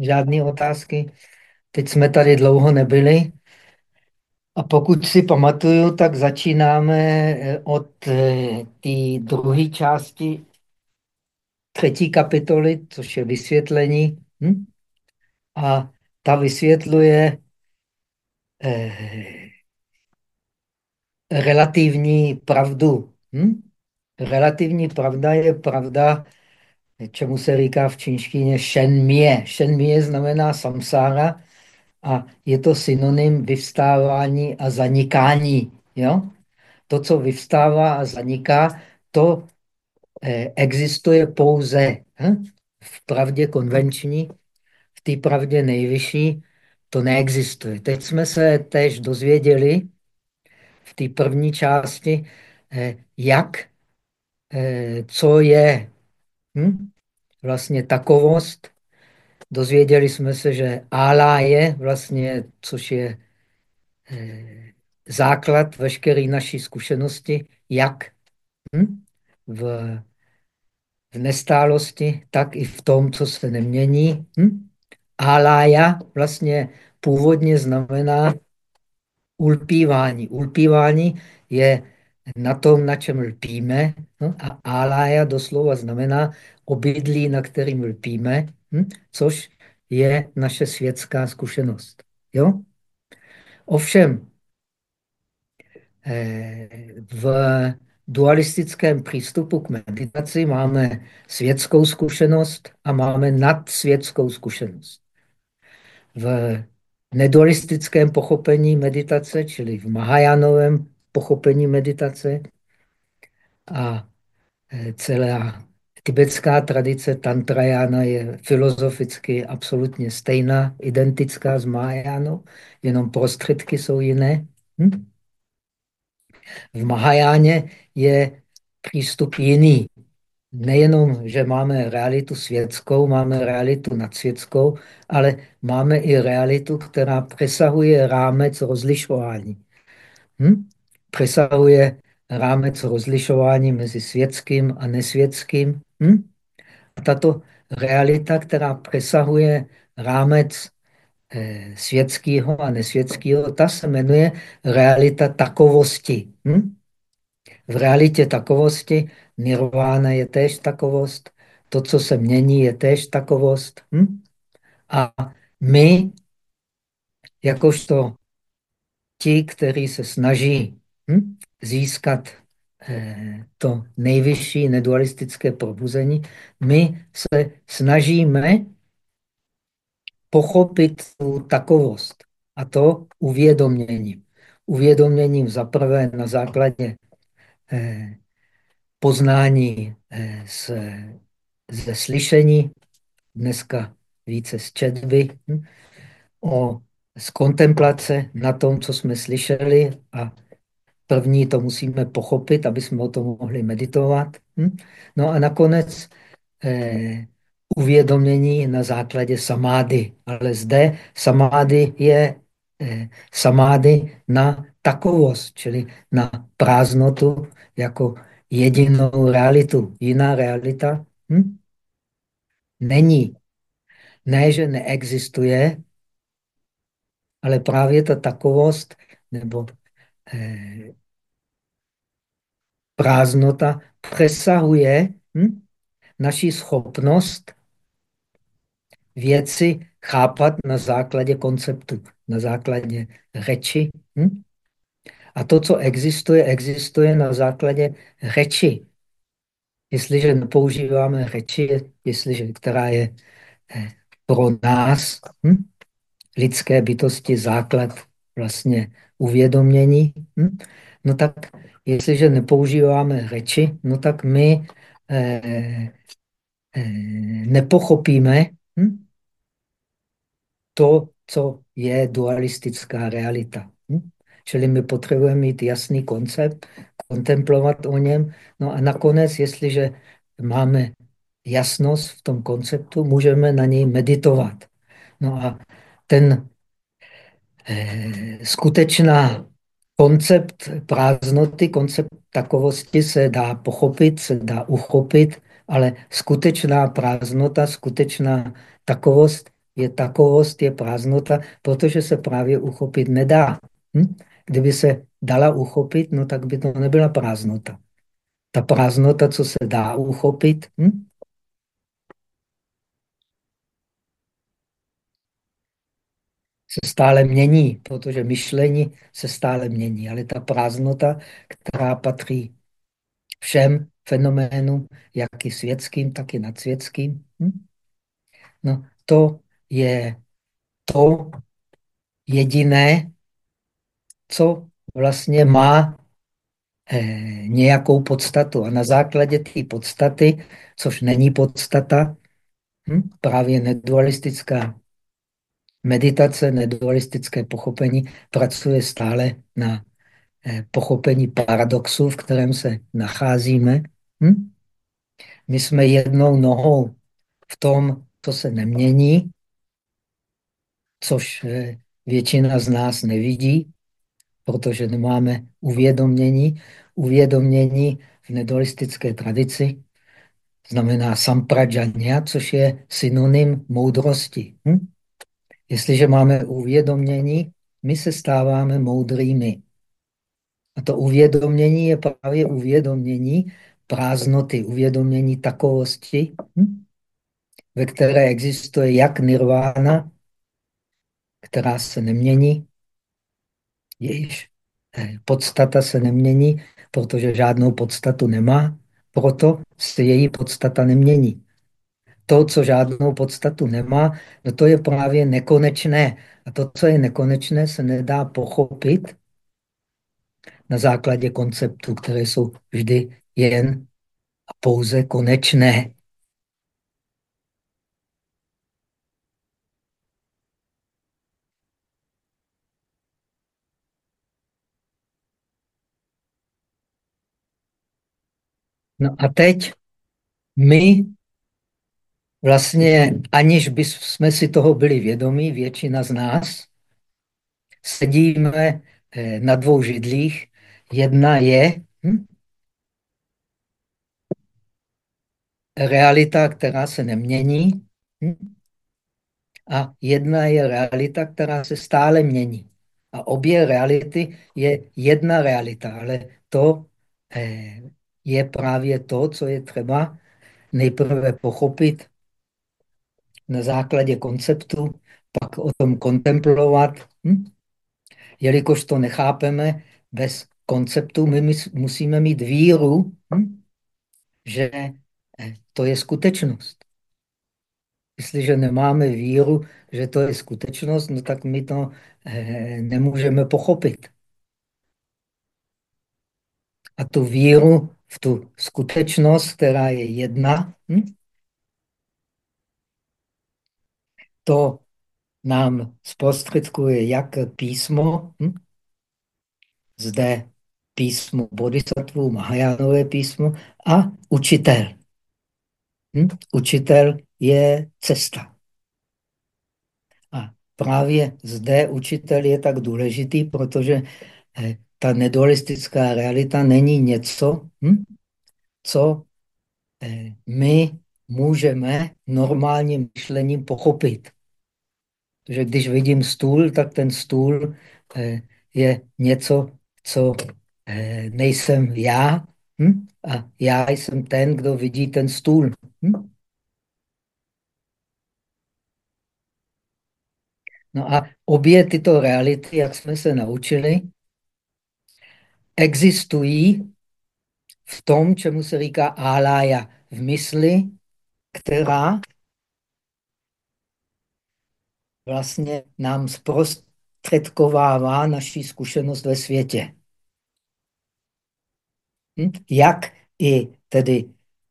Žádné otázky. Teď jsme tady dlouho nebyli. A pokud si pamatuju, tak začínáme eh, od eh, té druhé části třetí kapitoly, což je vysvětlení. Hm? A ta vysvětluje eh, relativní pravdu. Hm? Relativní pravda je pravda, čemu se říká v čínštině shenmie. Shenmie znamená samsára a je to synonym vyvstávání a zanikání. Jo? To, co vyvstává a zaniká, to eh, existuje pouze hm? v pravdě konvenční, v té pravdě nejvyšší to neexistuje. Teď jsme se tež dozvěděli v té první části, eh, jak, eh, co je hm? Vlastně takovost. Dozvěděli jsme se, že Ala je vlastně, což je eh, základ veškeré naší zkušenosti, jak hm? v, v nestálosti, tak i v tom, co se nemění. Hm? Alája vlastně původně znamená ulpívání. Ulpívání je na tom, na čem lpíme. No? A alája doslova znamená obydlí, na kterým lpíme, hm? což je naše světská zkušenost. Jo? Ovšem, eh, v dualistickém přístupu k meditaci máme světskou zkušenost a máme nadsvětskou zkušenost. V nedualistickém pochopení meditace, čili v Mahajánovém pochopení meditace a e, celá tibetská tradice Tantrayana je filozoficky absolutně stejná, identická s Mahajánou, jenom prostředky jsou jiné. Hm? V Mahajáně je přístup jiný. Nejenom, že máme realitu světskou, máme realitu nadsvětskou, ale máme i realitu, která přesahuje rámec rozlišování. Hm? Přesahuje rámec rozlišování mezi světským a nesvětským. Hm? A tato realita, která přesahuje rámec eh, světského a nesvětského, ta se jmenuje realita takovosti. Hm? V realitě takovosti nirvána je též takovost, to, co se mění, je též takovost. Hm? A my, jakožto ti, kteří se snaží hm, získat eh, to nejvyšší nedualistické probuzení, my se snažíme pochopit tu takovost. A to uvědoměním. Uvědoměním zaprvé na základě eh, poznání eh, ze slyšení, dneska více z četby, hm, o, z kontemplace na tom, co jsme slyšeli a první to musíme pochopit, aby jsme o tom mohli meditovat. Hm. No a nakonec eh, uvědomění na základě samády. Ale zde samády je eh, samády na takovost, čili na prázdnotu jako jedinou realitu. Jiná realita hm? není. Ne, že neexistuje, ale právě ta takovost nebo eh, prázdnota přesahuje hm? naši schopnost věci chápat na základě konceptu, na základě řeči. Hm? A to, co existuje, existuje na základě řeči. Jestliže nepoužíváme řeči, jestliže, která je eh, pro nás, hm? lidské bytosti, základ vlastně uvědomění, hm? no tak jestliže nepoužíváme řeči, no tak my eh, eh, nepochopíme hm? to, co je dualistická realita. Hm? Čili my potřebujeme mít jasný koncept, kontemplovat o něm. No a nakonec, jestliže máme jasnost v tom konceptu, můžeme na něj meditovat. No a ten eh, skutečná koncept prázdnoty, koncept takovosti se dá pochopit, se dá uchopit, ale skutečná prázdnota, skutečná takovost je takovost, je prázdnota, protože se právě uchopit nedá. Hm? Kdyby se dala uchopit, no tak by to nebyla prázdnota. Ta prázdnota, co se dá uchopit, hm? Se stále mění, protože myšlení se stále mění. Ale ta prázdnota, která patří všem fenoménům, jak i světským, tak i nadsvětským, hm? no, to je to jediné, co vlastně má eh, nějakou podstatu. A na základě té podstaty, což není podstata, hm, právě nedualistická meditace, nedualistické pochopení pracuje stále na eh, pochopení paradoxu, v kterém se nacházíme. Hm? My jsme jednou nohou v tom, co se nemění, což eh, většina z nás nevidí, protože nemáme uvědomění. Uvědomění v nedualistické tradici znamená samprajanya, což je synonym moudrosti. Hm? Jestliže máme uvědomění, my se stáváme moudrými. A to uvědomění je právě uvědomění prázdnoty, uvědomění takovosti, hm? ve které existuje jak nirvána, která se nemění, jejíž eh, podstata se nemění, protože žádnou podstatu nemá, proto se její podstata nemění. To, co žádnou podstatu nemá, no to je právě nekonečné. A to, co je nekonečné, se nedá pochopit na základě konceptů, které jsou vždy jen a pouze konečné. No a teď my vlastně, aniž bychom si toho byli vědomí, většina z nás, sedíme eh, na dvou židlích. Jedna je hm, realita, která se nemění, hm, a jedna je realita, která se stále mění. A obě reality je jedna realita, ale to eh, je právě to, co je třeba nejprve pochopit na základě konceptu, pak o tom kontemplovat. Hm? Jelikož to nechápeme bez konceptu, my musíme mít víru, hm? že eh, to je skutečnost. Jestliže nemáme víru, že to je skutečnost, no tak my to eh, nemůžeme pochopit. A tu víru v tu skutečnost, která je jedna, hm? To nám zprostředkuje jak písmo, hm? zde písmo bodhisattva, Mahajánové písmo a učitel. Hm? Učitel je cesta. A právě zde učitel je tak důležitý, protože eh, ta nedualistická realita není něco, hm? co eh, my můžeme normálním myšlením pochopit. Protože když vidím stůl, tak ten stůl eh, je něco, co nejsem já, hm? a já jsem ten, kdo vidí ten stůl. Hm? No a obě tyto reality, jak jsme se naučili, existují v tom, čemu se říká álája, v mysli, která vlastně nám zprostředkovává naší zkušenost ve světě. Hm? Jak i tedy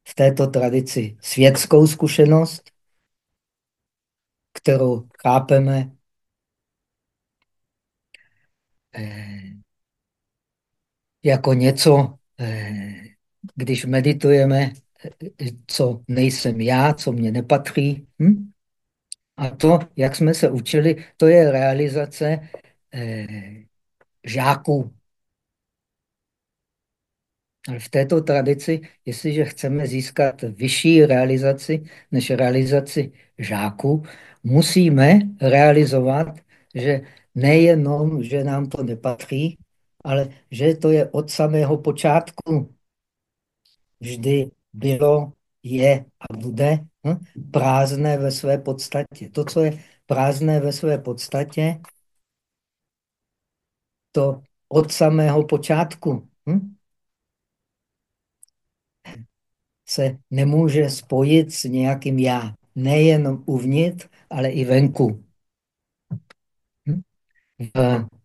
v této tradici světskou zkušenost, kterou chápeme eh, jako něco, eh, když meditujeme, eh, co nejsem já, co mě nepatří. Hm? A to, jak jsme se učili, to je realizace žáků. Ale v této tradici, jestliže chceme získat vyšší realizaci než realizaci žáků, musíme realizovat, že nejenom, že nám to nepatří, ale že to je od samého počátku. Vždy bylo, je a bude hm? prázdné ve své podstatě. To, co je prázdné ve své podstatě, to od samého počátku. Hm? se nemůže spojit s nějakým já. Nejen uvnitř, ale i venku. Hm? V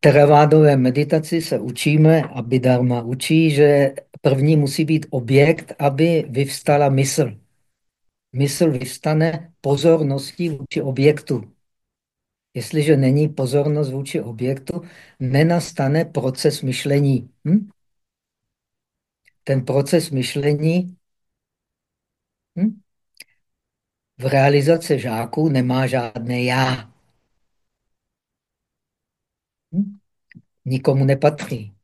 teravádové meditaci se učíme, aby Dharma učí, že první musí být objekt, aby vyvstala mysl. Mysl vyvstane pozorností vůči objektu. Jestliže není pozornost vůči objektu, nenastane proces myšlení. Hm? ten proces myšlení hm, v realizaci žáků nemá žádné já. Hm? Nikomu nepatří.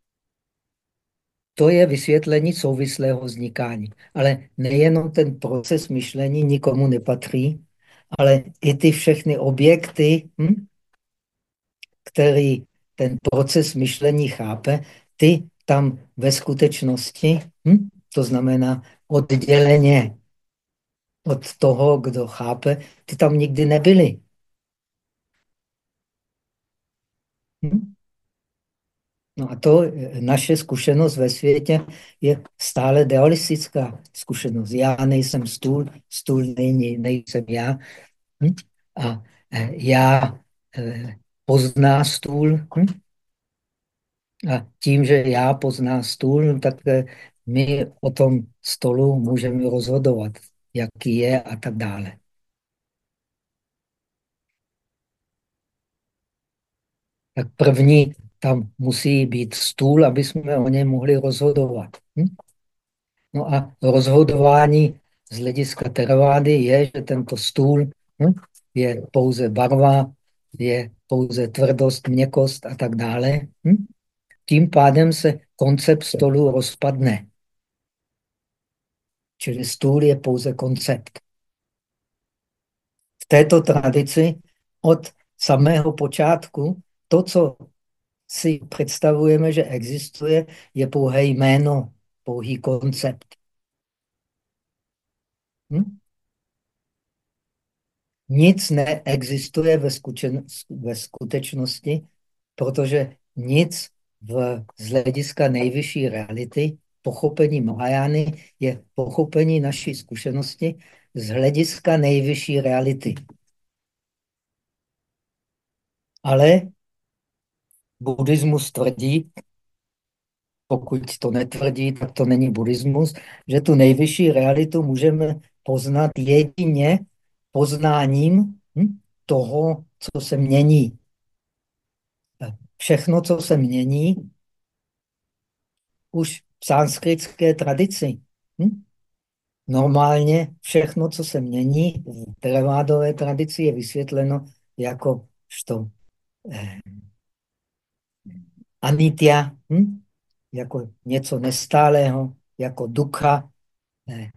To je vysvětlení souvislého vznikání. Ale nejenom ten proces myšlení nikomu nepatří, ale i ty všechny objekty, hm, který ten proces myšlení chápe, ty tam ve skutečnosti, hm? to znamená odděleně od toho, kdo chápe, ty tam nikdy nebyly. Hm? No a to naše zkušenost ve světě je stále dualistická zkušenost. Já nejsem stůl, stůl není, nejsem já. Hm? A eh, já eh, pozná stůl, hm? A tím, že já pozná stůl, tak eh, my o tom stolu můžeme rozhodovat, jaký je a tak dále. Tak první tam musí být stůl, aby jsme o něm mohli rozhodovat. Hm? No a rozhodování z hlediska teravády je, že tento stůl hm, je pouze barva, je pouze tvrdost, měkost a tak dále. Hm? Tím pádem se koncept stolu rozpadne. Čili stůl je pouze koncept. V této tradici od samého počátku to, co si představujeme, že existuje, je pouhé jméno, pouhý koncept. Hm? Nic neexistuje ve, ve skutečnosti, protože nic v, z hlediska nejvyšší reality, pochopení Mahajány je pochopení naší zkušenosti z hlediska nejvyšší reality. Ale buddhismus tvrdí, pokud to netvrdí, tak to není buddhismus, že tu nejvyšší realitu můžeme poznat jedině poznáním hm, toho, co se mění všechno, co se mění, už v sanskritské tradici. Hm? Normálně všechno, co se mění v teravádové tradici, je vysvětleno jako što eh, anitya, hm? jako něco nestálého, jako ducha, eh,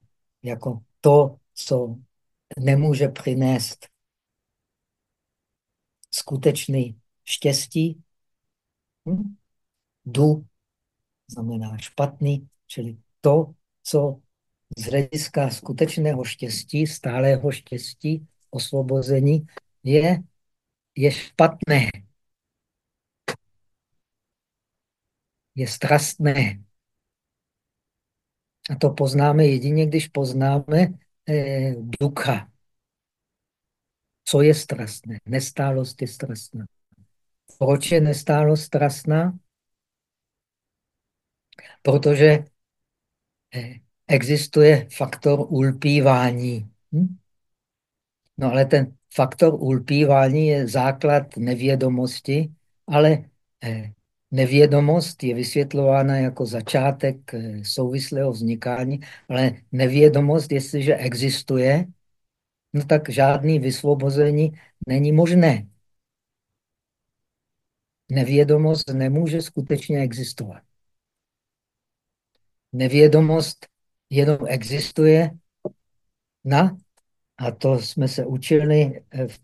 jako to, co nemůže přinést skutečný štěstí, Hm? Du znamená špatný, čili to, co z hlediska skutečného štěstí, stálého štěstí, osvobození, je, je špatné. Je strastné. A to poznáme jedině, když poznáme eh, ducha. Co je strastné? Nestálost je strastná. Proč je nestálost strastná? Protože eh, existuje faktor ulpívání. Hm? No ale ten faktor ulpívání je základ nevědomosti, ale eh, nevědomost je vysvětlována jako začátek eh, souvislého vznikání, ale nevědomost, jestliže existuje, no tak žádný vysvobození není možné nevědomost nemůže skutečně existovat. Nevědomost jenom existuje na, a to jsme se učili v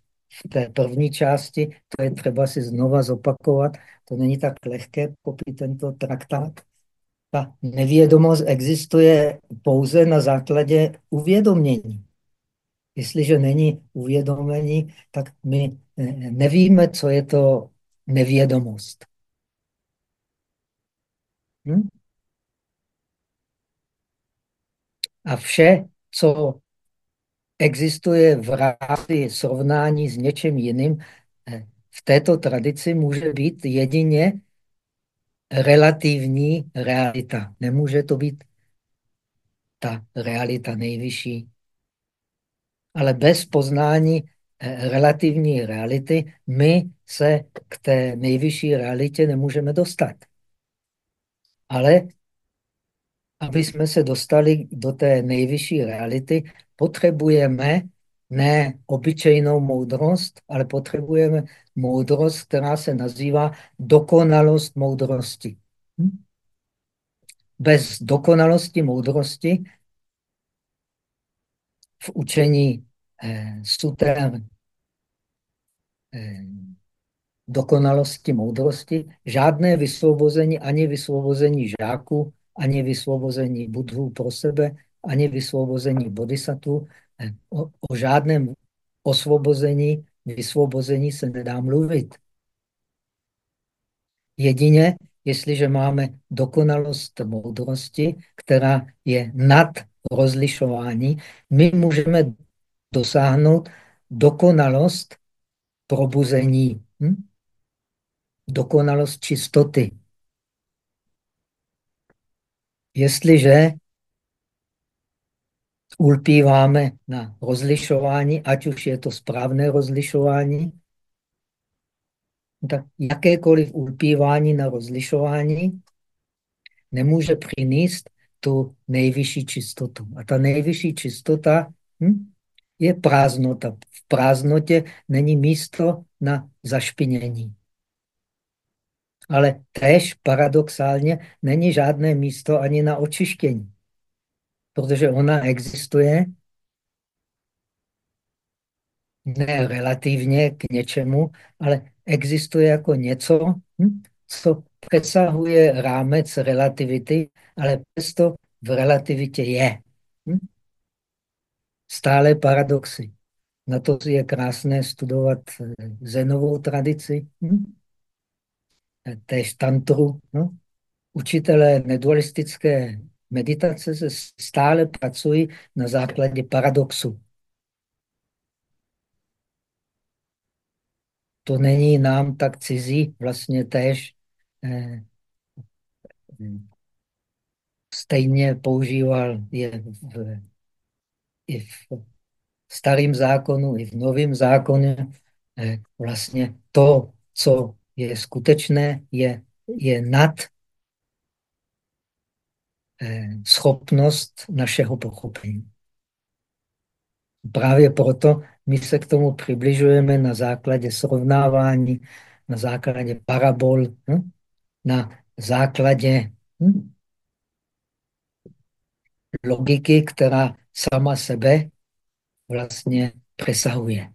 té první části, to je třeba si znova zopakovat, to není tak lehké popít tento traktát. Ta nevědomost existuje pouze na základě uvědomění. Jestliže není uvědomení, tak my eh, nevíme, co je to nevědomost. Hm? A vše, co existuje v rámci srovnání s něčím jiným, eh, v této tradici může být jedině relativní realita. Nemůže to být ta realita nejvyšší. Ale bez poznání eh, relativní reality my se k té nejvyšší realitě nemůžeme dostat. Ale aby jsme se dostali do té nejvyšší reality, potřebujeme ne obyčejnou moudrost, ale potřebujeme moudrost, která se nazývá dokonalost moudrosti. Hm? Bez dokonalosti moudrosti v učení eh, suter eh, dokonalosti moudrosti žádné vysvobození, ani vysvobození žáků, ani vysvobození budhů pro sebe, ani vysvobození bodhisattva. O, o žádném osvobození, vysvobození se nedá mluvit. Jedině, jestliže máme dokonalost moudrosti, která je nad rozlišování, my můžeme dosáhnout dokonalost probuzení, hm? dokonalost čistoty. Jestliže ulpíváme na rozlišování, ať už je to správné rozlišování, tak jakékoliv ulpívání na rozlišování nemůže přinést tu nejvyšší čistotu. A ta nejvyšší čistota hm, je prázdnota. V prázdnotě není místo na zašpinění. Ale tež paradoxálně není žádné místo ani na očištění protože ona existuje ne relativně k něčemu, ale existuje jako něco, hm, co přesahuje rámec relativity, ale přesto v relativitě je. Hm? Stále paradoxy. Na to je krásné studovat eh, zenovou tradici, hm? Též tantru. No? Učitelé nedualistické meditace se stále pracují na základě paradoxu. To není nám tak cizí, vlastně též eh, stejně používal je v, i v starém zákonu, i v novém zákoně. Eh, vlastně to, co je skutečné, je, je nad Eh, schopnost našeho pochopení. Právě proto my se k tomu přibližujeme na základě srovnávání, na základě parabol, hm? na základě hm? logiky, která sama sebe vlastně přesahuje.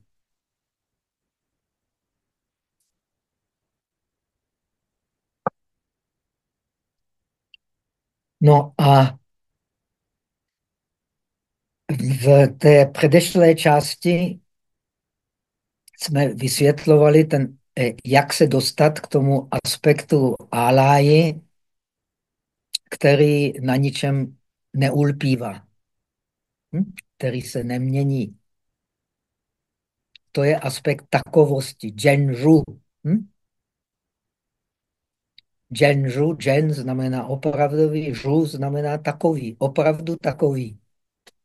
No a v té předešlé části jsme vysvětlovali, ten, eh, jak se dostat k tomu aspektu áláji, který na ničem neulpívá, hm? který se nemění. To je aspekt takovosti, dženžu. Hm? Dženžu, džen znamená opravdový, žu znamená takový, opravdu takový.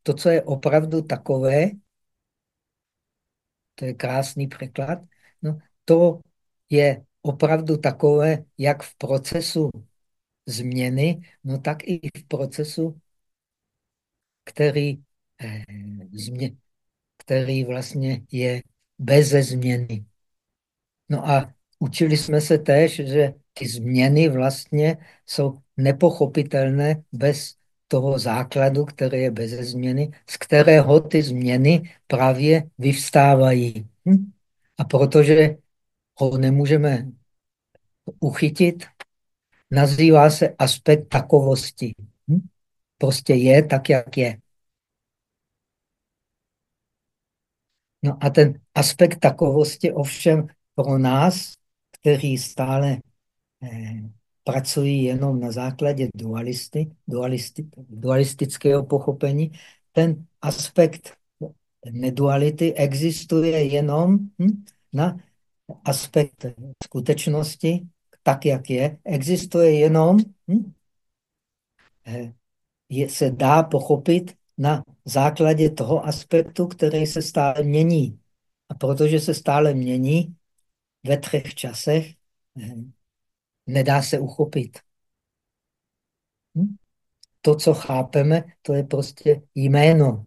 To, co je opravdu takové, to je krásný překlad, no, to je opravdu takové, jak v procesu změny, no tak i v procesu, který, eh, změ, který vlastně je beze změny. No a učili jsme se též, že ty změny vlastně jsou nepochopitelné bez toho základu, který je bez změny, z kterého ty změny právě vyvstávají. Hm? A protože ho nemůžeme uchytit, nazývá se aspekt takovosti. Hm? Prostě je tak, jak je. No a ten aspekt takovosti ovšem pro nás, kteří stále pracují jenom na základě dualisty, dualisty, dualistického pochopení, ten aspekt neduality existuje jenom hm, na aspekt skutečnosti, tak, jak je, existuje jenom, hm, eh, je, se dá pochopit na základě toho aspektu, který se stále mění. A protože se stále mění ve třech časech, eh, nedá se uchopit. Hm? To, co chápeme, to je prostě jméno.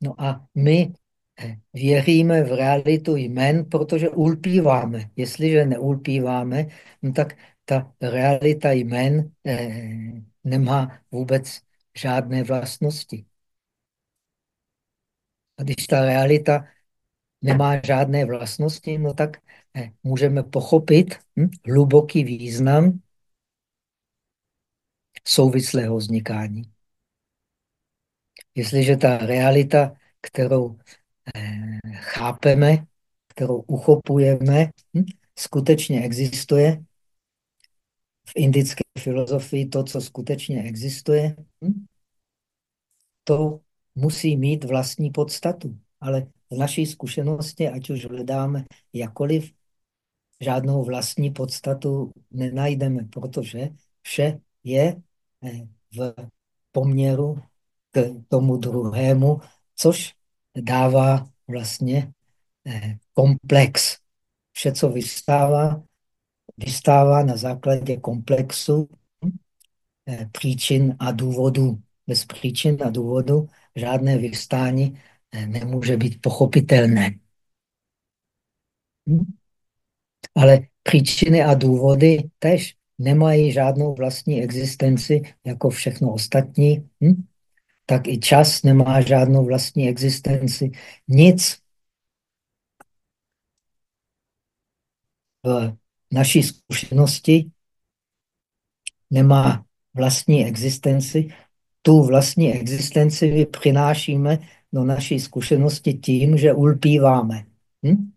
No a my eh, věříme v realitu jmén, protože ulpíváme. Jestliže neulpíváme, no tak ta realita jmén eh, nemá vůbec žádné vlastnosti. A když ta realita nemá žádné vlastnosti, no tak můžeme pochopit hm, hluboký význam souvislého vznikání. Jestliže ta realita, kterou eh, chápeme, kterou uchopujeme, hm, skutečně existuje, v indické filozofii to, co skutečně existuje, hm, to musí mít vlastní podstatu. Ale v naší zkušenosti, ať už hledáme jakoliv, žádnou vlastní podstatu nenajdeme, protože vše je eh, v poměru k tomu druhému, což dává vlastně eh, komplex. Vše, co vystává, vystává na základě komplexu eh, příčin a důvodů. Bez příčin a důvodu žádné vystání nemůže být pochopitelné. Hm? Ale příčiny a důvody tež nemají žádnou vlastní existenci jako všechno ostatní. Hm? Tak i čas nemá žádnou vlastní existenci. Nic v naší zkušenosti nemá vlastní existenci. Tu vlastní existenci přinášíme do naší zkušenosti tím, že ulpíváme. Hm?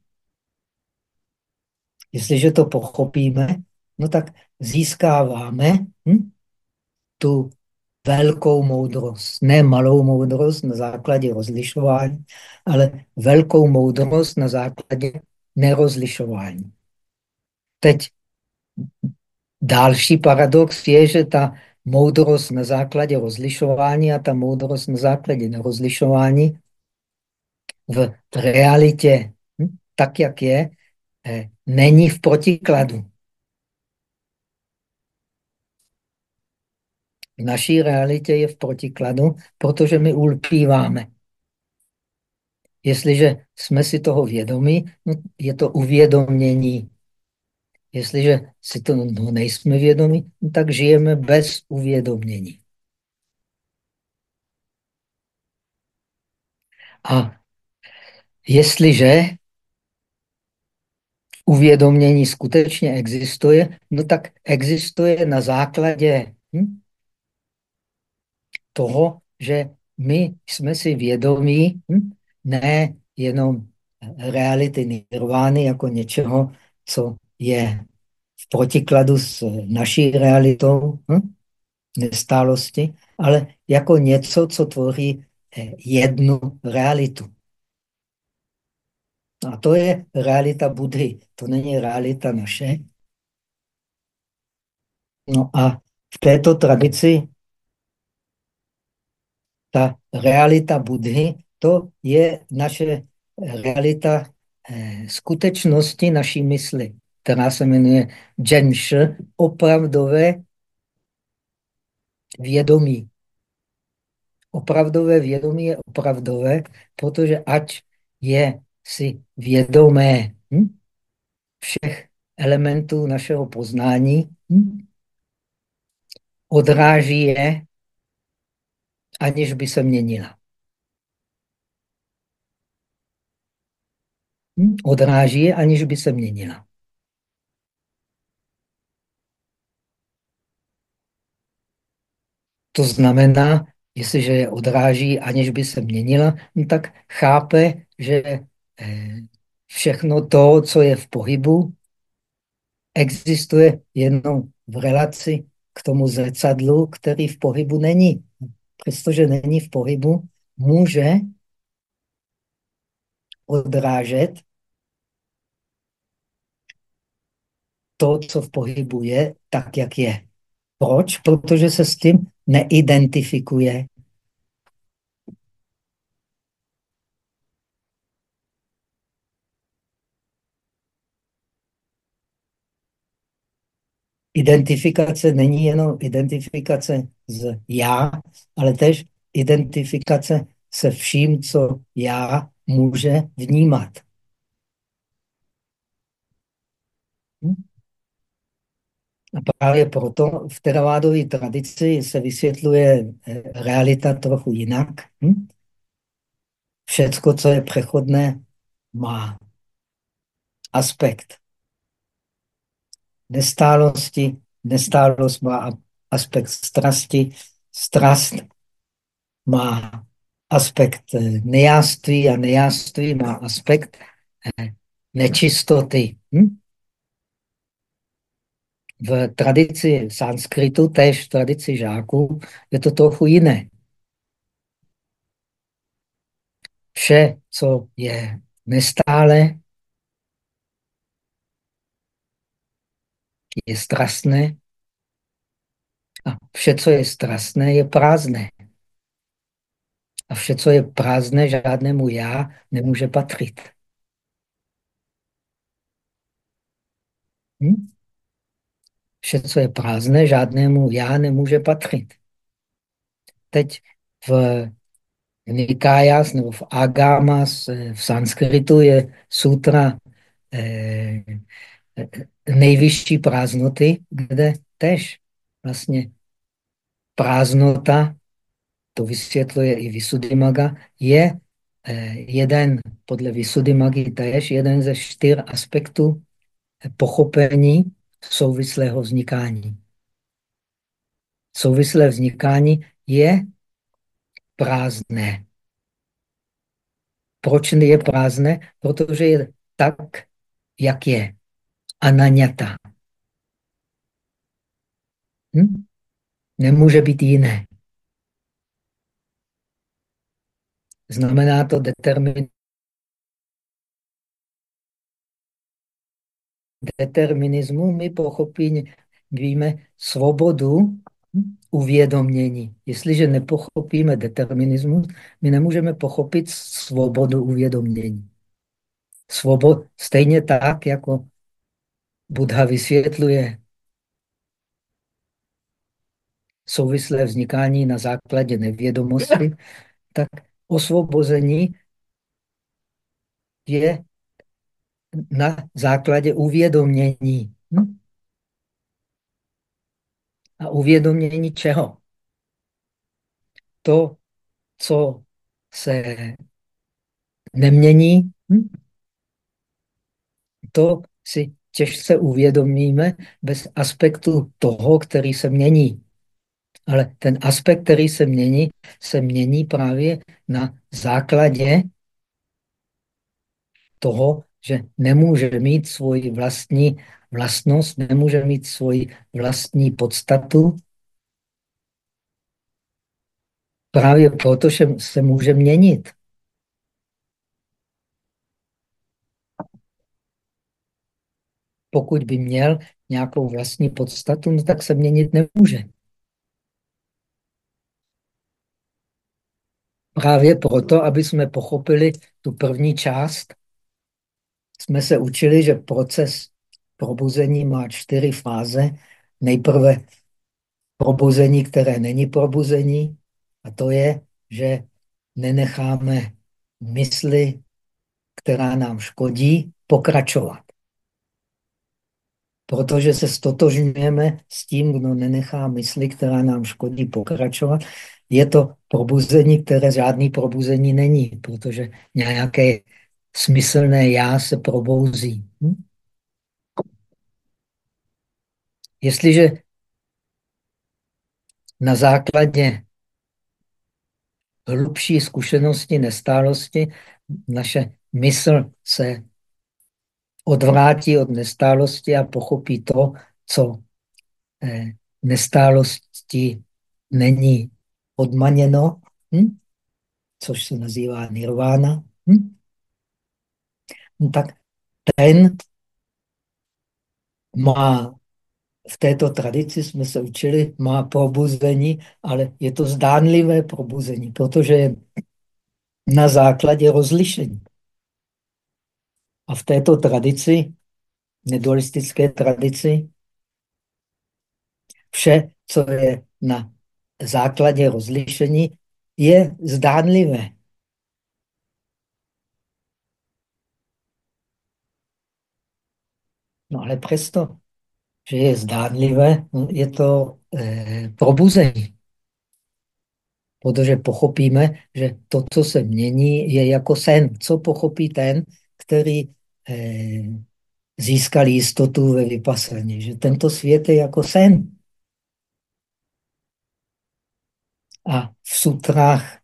Jestliže to pochopíme, no tak získáváme hm, tu velkou moudrost. Ne malou moudrost na základě rozlišování, ale velkou moudrost na základě nerozlišování. Teď další paradox je, že ta moudrost na základě rozlišování a ta moudrost na základě nerozlišování v realitě, hm, tak jak je, eh, není v protikladu. V naší realitě je v protikladu, protože my ulpíváme. Jestliže jsme si toho vědomí, no je to uvědomění. Jestliže si to no, nejsme vědomí, no tak žijeme bez uvědomění. A jestliže uvědomění skutečně existuje, no tak existuje na základě hm, toho, že my jsme si vědomí hm, ne jenom reality nirvány jako něčeho, co je v protikladu s naší realitou hm, nestálosti, ale jako něco, co tvoří eh, jednu realitu. A to je realita Budhy, to není realita naše. No a v této tradici ta realita Budhy, to je naše realita eh, skutečnosti naší mysli, která se jmenuje Dženš, opravdové vědomí. Opravdové vědomí je opravdové, protože ať je si vědomé hm, všech elementů našeho poznání, hm, odráží je, aniž by se měnila. Hm? Odráží je, aniž by se měnila. To znamená, jestliže je odráží, aniž by se měnila, no tak chápe, že všechno to, co je v pohybu, existuje jenom v relaci k tomu zrcadlu, který v pohybu není. Přestože není v pohybu, může odrážet to, co v pohybu je, tak, jak je. Proč? Protože se s tím neidentifikuje. Identifikace není jenom identifikace z já, ale tež identifikace se vším, co já může vnímat. Hm? A právě proto v teravádové tradici se vysvětluje eh, realita trochu jinak. Hm? Všecko, co je přechodné, má aspekt nestálosti, nestálost má aspekt strasti, strast má aspekt eh, nejáství a nejáství má aspekt eh, nečistoty. Hm? V tradici sanskritu, též v tradici žáků, je to trochu jiné. Vše, co je nestále, je strastné a vše, co je strastné, je prázdné. A vše, co je prázdné, žádnému já nemůže patřit. Hm? Vše, co je prázdné, žádnému já nemůže patřit. Teď v Nikájas nebo v Agamas, v sanskritu je sutra eh, nejvyšší prázdnoty, kde tež vlastně prázdnota, to vysvětluje i Visuddhimaga, je eh, jeden, podle Visuddhimagy tež, jeden ze čtyř aspektů pochopení souvislého vznikání. Souvislé vznikání je prázdné. Proč je prázdné? Protože je tak, jak je anaňata. Hm? Nemůže být jiné. Znamená to determin... determinismu. My pochopí, víme svobodu hm, uvědomění. Jestliže nepochopíme determinismus, my nemůžeme pochopit svobodu uvědomění. Svobod, stejně tak, jako Buddha vysvětluje souvislé vznikání na základě nevědomosti, tak osvobození je na základě uvědomění. Hm? A uvědomění čeho? To, co se nemění, hm? to si těžce uvědomíme bez aspektu toho, který se mění. Ale ten aspekt, který se mění, se mění právě na základě toho, že nemůže mít svoji vlastní vlastnost, nemůže mít svoji vlastní podstatu. Právě proto, že se může měnit. Pokud by měl nějakou vlastní podstatu, no tak se měnit nemůže. Právě proto, aby jsme pochopili tu první část, jsme se učili, že proces probuzení má čtyři fáze. Nejprve probuzení, které není probuzení, a to je, že nenecháme mysli, která nám škodí, pokračovat. Protože se stotožňujeme s tím, kdo nenechá mysli, která nám škodí pokračovat. Je to probuzení, které žádný probuzení není, protože nějaké smyslné já se probouzí. Hm? Jestliže na základě hlubší zkušenosti nestálosti naše mysl se odvrátí od nestálosti a pochopí to, co eh, nestálosti není odmaněno, hm? což se nazývá nirvána, hm? no tak ten má v této tradici jsme se učili, má probuzení, ale je to zdánlivé probuzení, protože je na základě rozlišení. A v této tradici, nedualistické tradici, vše, co je na základě rozlišení, je zdánlivé. No ale přesto, že je zdánlivé, je to eh, probuzení. Protože pochopíme, že to, co se mění, je jako sen. Co pochopí ten, který eh, získal jistotu ve vypasaně? Že tento svět je jako sen. A v sutrách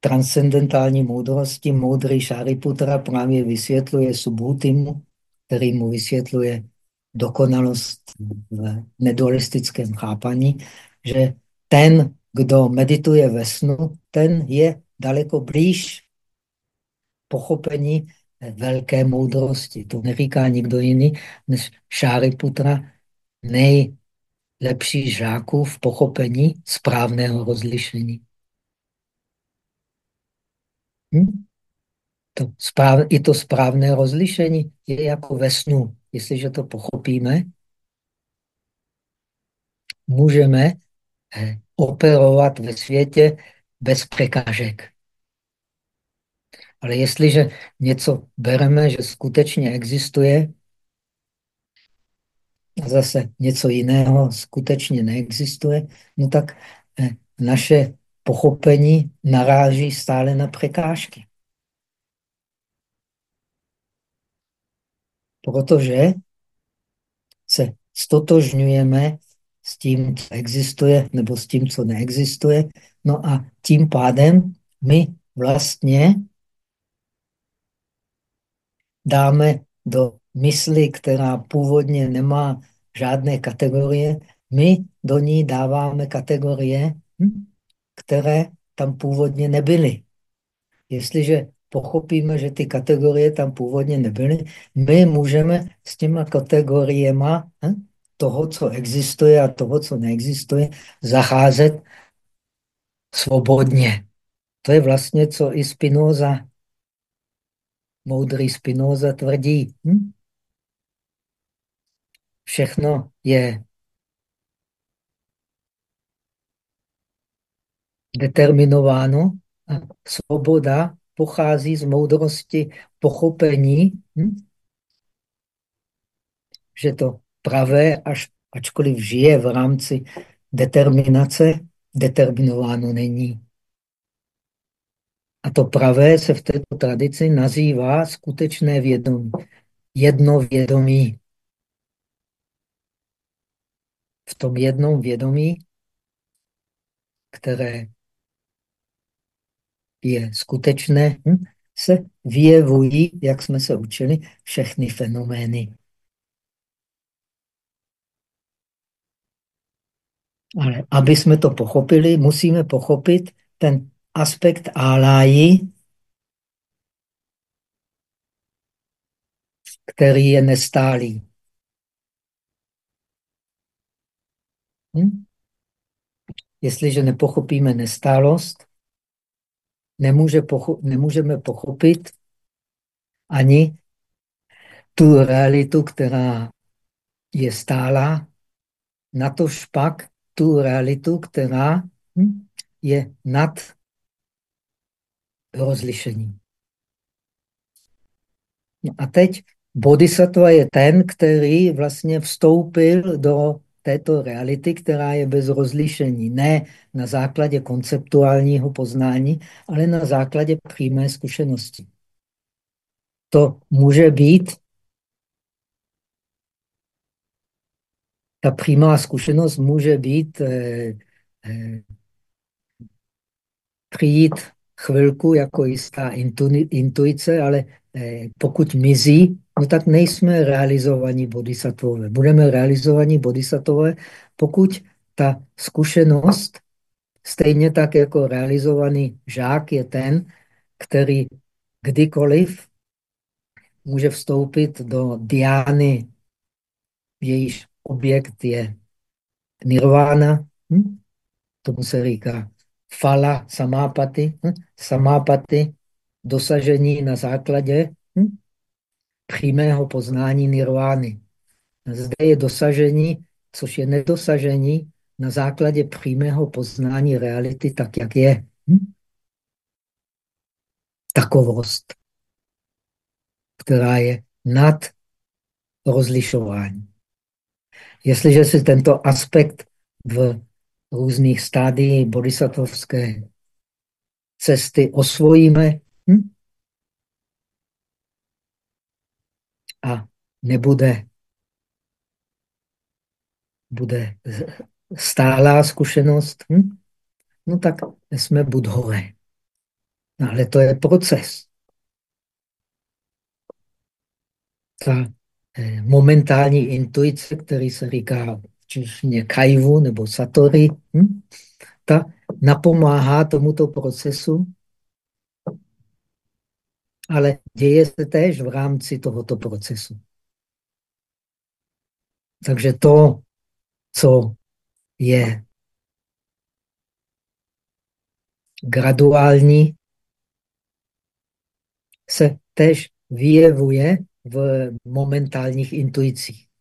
transcendentální moudrosti moudrý Šariputra právě vysvětluje Subhutimu, který mu vysvětluje dokonalost v nedualistickém chápaní, že ten, kdo medituje ve snu, ten je daleko blíž pochopení velké moudrosti. To neříká nikdo jiný než Šáriputra, nejlepší žáků v pochopení správného rozlišení. Hm? To správ, I to správné rozlišení je jako ve snu. Jestliže to pochopíme, můžeme eh, operovat ve světě bez překážek. Ale jestliže něco bereme, že skutečně existuje, a zase něco jiného skutečně neexistuje, no tak eh, naše pochopení naráží stále na překážky. Protože se stotožňujeme s tím, co existuje, nebo s tím, co neexistuje. No a tím pádem my vlastně dáme do mysli, která původně nemá žádné kategorie, my do ní dáváme kategorie, hm, které tam původně nebyly. Jestliže pochopíme, že ty kategorie tam původně nebyly, my můžeme s těma kategoriemi hm, toho, co existuje a toho, co neexistuje, zacházet svobodně. To je vlastně, co i Spinoza, moudrý Spinoza tvrdí. Hm? Všechno je determinováno a svoboda pochází z moudrosti pochopení, hm? že to pravé, až, ačkoliv žije v rámci determinace, determinováno není. A to pravé se v této tradici nazývá skutečné vědomí. Jednovědomí. V tom jednom vědomí, které je skutečné, hm, se vyjevují, jak jsme se učili, všechny fenomény. Ale aby jsme to pochopili, musíme pochopit ten aspekt áláji, který je nestálý. Hm? Jestliže nepochopíme nestálost, nemůže pocho nemůžeme pochopit ani tu realitu, která je stálá, na to špak tu realitu, která hm, je nad rozlišením. No a teď bodhisattva je ten, který vlastně vstoupil do této reality, která je bez rozlišení. Ne na základě konceptuálního poznání, ale na základě přímé zkušenosti. To může být ta přímá zkušenost může být eh, eh, přijít chvilku jako jistá intuice, ale eh, pokud mizí, no tak nejsme realizovaní bodhisattvové. Budeme realizovaní bodhisattvové, pokud ta zkušenost, stejně tak jako realizovaný žák je ten, který kdykoliv může vstoupit do diány, jejíž objekt je nirvana, hm? tomu se říká fala samápaty, hm? samápaty, dosažení na základě hm? přímého poznání nirvány. Zde je dosažení, což je nedosažení na základě přímého poznání reality tak, jak je. Hm? Takovost, která je nad rozlišování. Jestliže si tento aspekt v různých stádiích bodhisattvovské cesty osvojíme hm? a nebude bude stálá zkušenost, hm? no tak jsme budhové. No, ale to je proces. Ta eh, momentální intuice, který se říká v češtině kajvu nebo satori, hm? ta napomáhá tomuto procesu, ale děje se též v rámci tohoto procesu. Takže to, co je graduální, se tež vyjevuje v momentálních intuicích.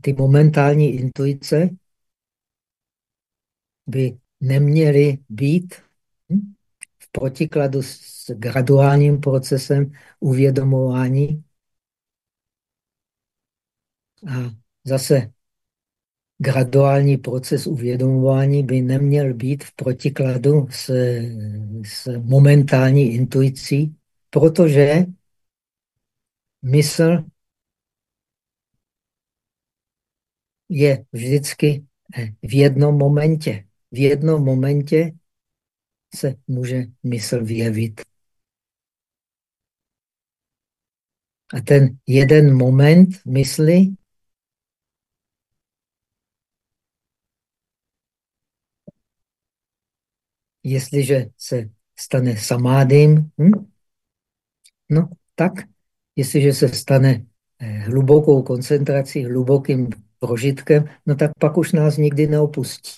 Ty momentální intuice by neměly být hm, v protikladu s graduálním procesem uvědomování. A zase graduální proces uvědomování by neměl být v protikladu s, s momentální intuicí, protože mysl je vždycky v jednom momentě. V jednom momentě se může mysl vyjevit. A ten jeden moment mysli jestliže se stane samádým, hm? no tak, jestliže se stane eh, hlubokou koncentrací, hlubokým prožitkem, no tak pak už nás nikdy neopustí.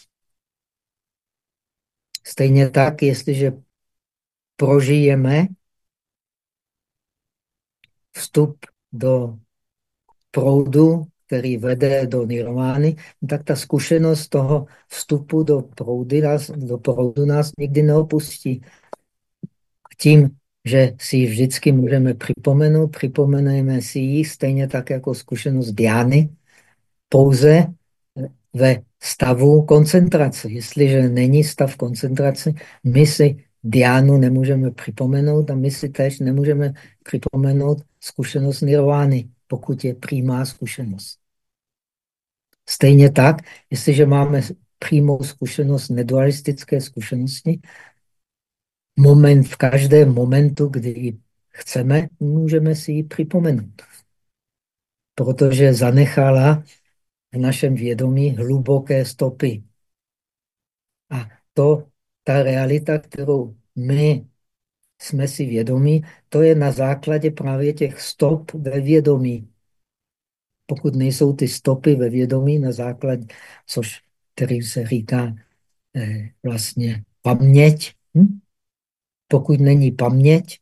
Stejně tak, jestliže prožijeme vstup do proudu, který vede do nirvány, tak ta zkušenost toho vstupu do proudy nás, do proudu nás nikdy neopustí. Tím, že si ji vždycky můžeme připomenout, připomeneme si ji stejně tak jako zkušenost Diany, pouze ve stavu koncentrace. Jestliže není stav koncentrace, my si Diánu nemůžeme připomenout a my si též nemůžeme připomenout zkušenost nirvány, pokud je přímá zkušenost. Stejně tak, jestliže máme přímou zkušenost nedualistické zkušenosti, moment v každém momentu, kdy chceme, můžeme si ji připomenout. Protože zanechala v našem vědomí hluboké stopy. A to, ta realita, kterou my jsme si vědomí, to je na základě právě těch stop ve vědomí. Pokud nejsou ty stopy ve vědomí na základě, což který se říká eh, vlastně paměť, hm? pokud není paměť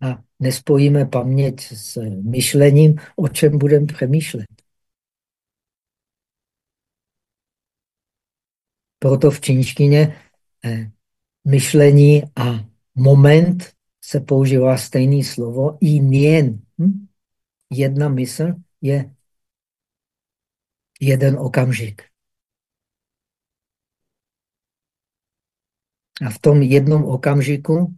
a nespojíme paměť s myšlením, o čem budeme přemýšlet. Proto v čínštině eh, myšlení a moment se používá stejné slovo i nien. Hm? Jedna mysl je jeden okamžik. A v tom jednom okamžiku,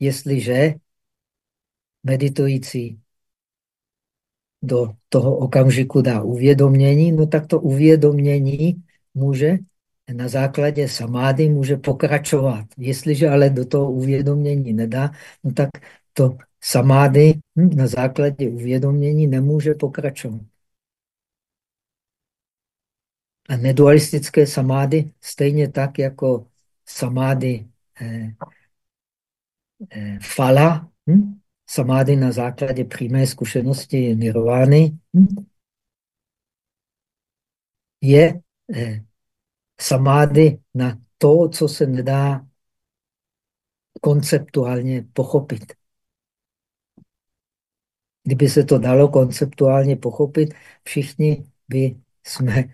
jestliže meditující do toho okamžiku dá uvědomění, no tak to uvědomění může na základě samády může pokračovat. Jestliže ale do toho uvědomění nedá, no tak to samády na základě uvědomění nemůže pokračovat. A nedualistické samády, stejně tak jako samády eh, fala, hm? samády na základě přímé zkušenosti nirvány, hm? je eh, samády na to, co se nedá konceptuálně pochopit. Kdyby se to dalo konceptuálně pochopit, všichni by jsme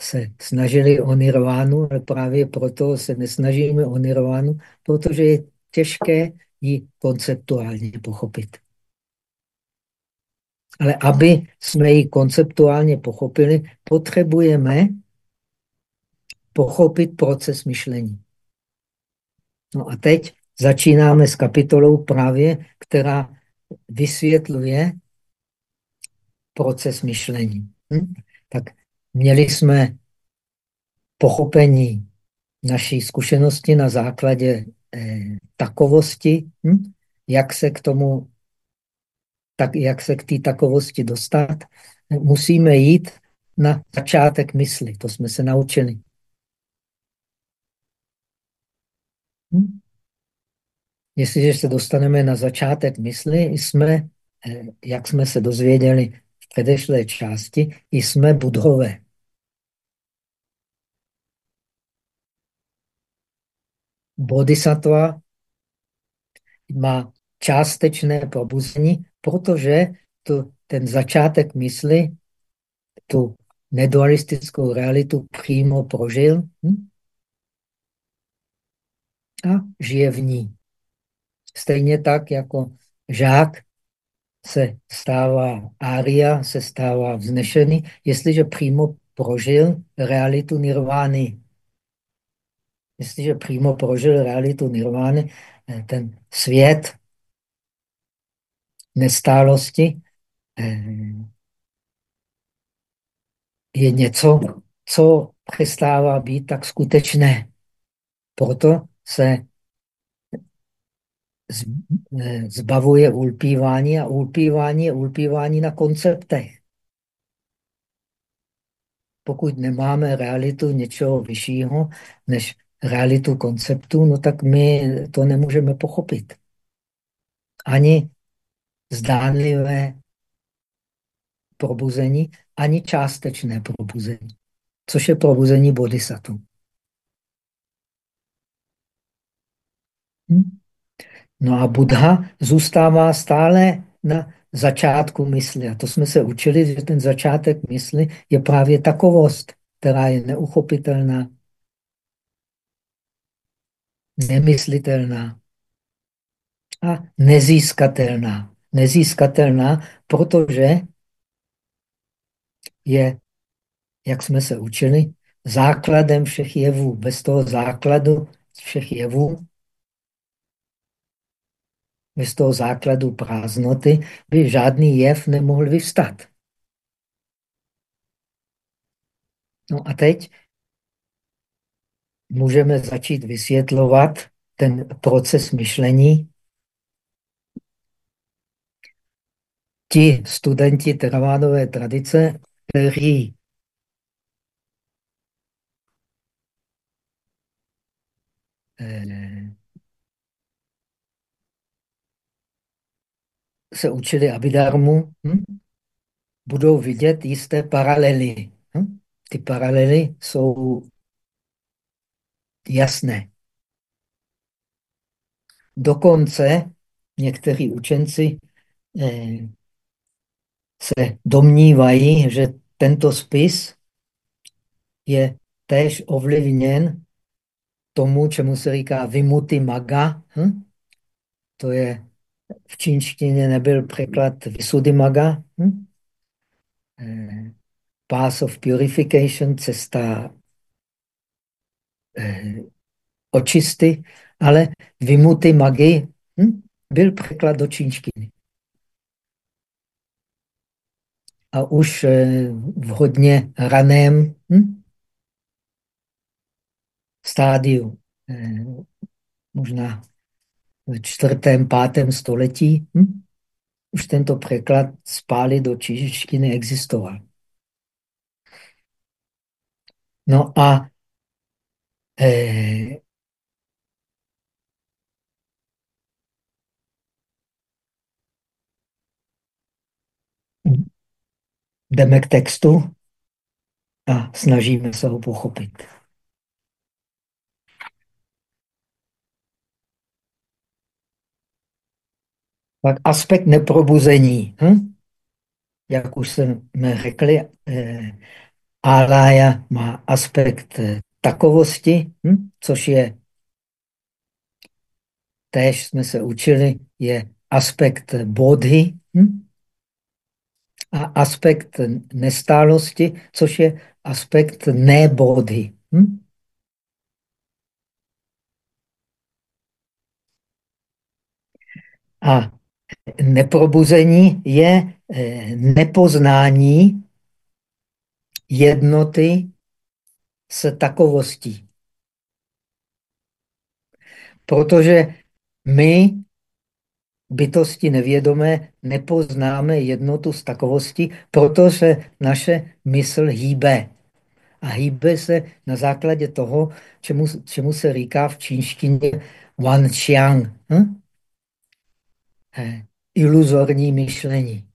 se snažili o nirvánu, ale právě proto se nesnažíme o nirvánu, protože je těžké ji konceptuálně pochopit. Ale aby jsme ji konceptuálně pochopili, potřebujeme pochopit proces myšlení. No a teď začínáme s kapitolou právě, která vysvětluje proces myšlení. Hm? Tak měli jsme pochopení naší zkušenosti na základě eh, takovosti, hm? jak se k tomu, tak jak se k té takovosti dostat, musíme jít na začátek mysli. To jsme se naučili. Hm? Jestliže se dostaneme na začátek mysli, jsme, eh, jak jsme se dozvěděli v předešlé části, jsme budhové. Bodhisattva má částečné probuzení, protože to, ten začátek mysli, tu nedualistickou realitu přímo prožil hm? a žije v ní. Stejně tak jako žák se stává ária, se stává vznešený, jestliže přímo prožil realitu nirvány. Jestliže přímo prožil realitu nirvány, ten svět nestálosti eh, je něco, co přestává být tak skutečné. Proto se Eh, zbavuje ulpívání a ulpívání je ulpívání na konceptech. Pokud nemáme realitu něčeho vyššího než realitu konceptu, no tak my to nemůžeme pochopit. Ani zdánlivé probuzení, ani částečné probuzení, což je probuzení bodhisattva. Hm? No a Buddha zůstává stále na začátku mysli. A to jsme se učili, že ten začátek mysli je právě takovost, která je neuchopitelná, nemyslitelná a nezískatelná. Nezískatelná, protože je, jak jsme se učili, základem všech jevů. Bez toho základu všech jevů bez toho základu prázdnoty by žádný jev nemohl vyvstat. No a teď můžeme začít vysvětlovat ten proces myšlení. Ti studenti teravádové tradice, kteří eh, se učili Abidarmu, hm? budou vidět jisté paralely. Hm? Ty paralely jsou jasné. Dokonce někteří učenci eh, se domnívají, že tento spis je též ovlivněn tomu, čemu se říká vymuty maga. Hm? To je v čínštině nebyl překlad Visuddhi maga. Hm? Eh, path of purification, cesta očisty, ale vymuty magy hm? byl překlad do čínštiny. A už eh, v hodně raném hm? stádiu, eh, možná v čtvrtém, pátém století, hm? už tento překlad spály do čínštiny existoval. No a eh, jdeme k textu a snažíme se ho pochopit. Tak aspekt neprobuzení. Hm? Jak už jsme řekli, eh, Alaya má aspekt eh, takovosti, hm? což je, též jsme se učili, je aspekt bodhy hm? a aspekt nestálosti, což je aspekt nebodhy. Hm? A neprobuzení je eh, nepoznání jednoty s takovostí. Protože my, bytosti nevědomé, nepoznáme jednotu s takovostí, protože naše mysl hýbe. A hýbe se na základě toho, čemu, čemu se říká v čínštině Wan Xiang. Hm? Eh, iluzorní myšlení.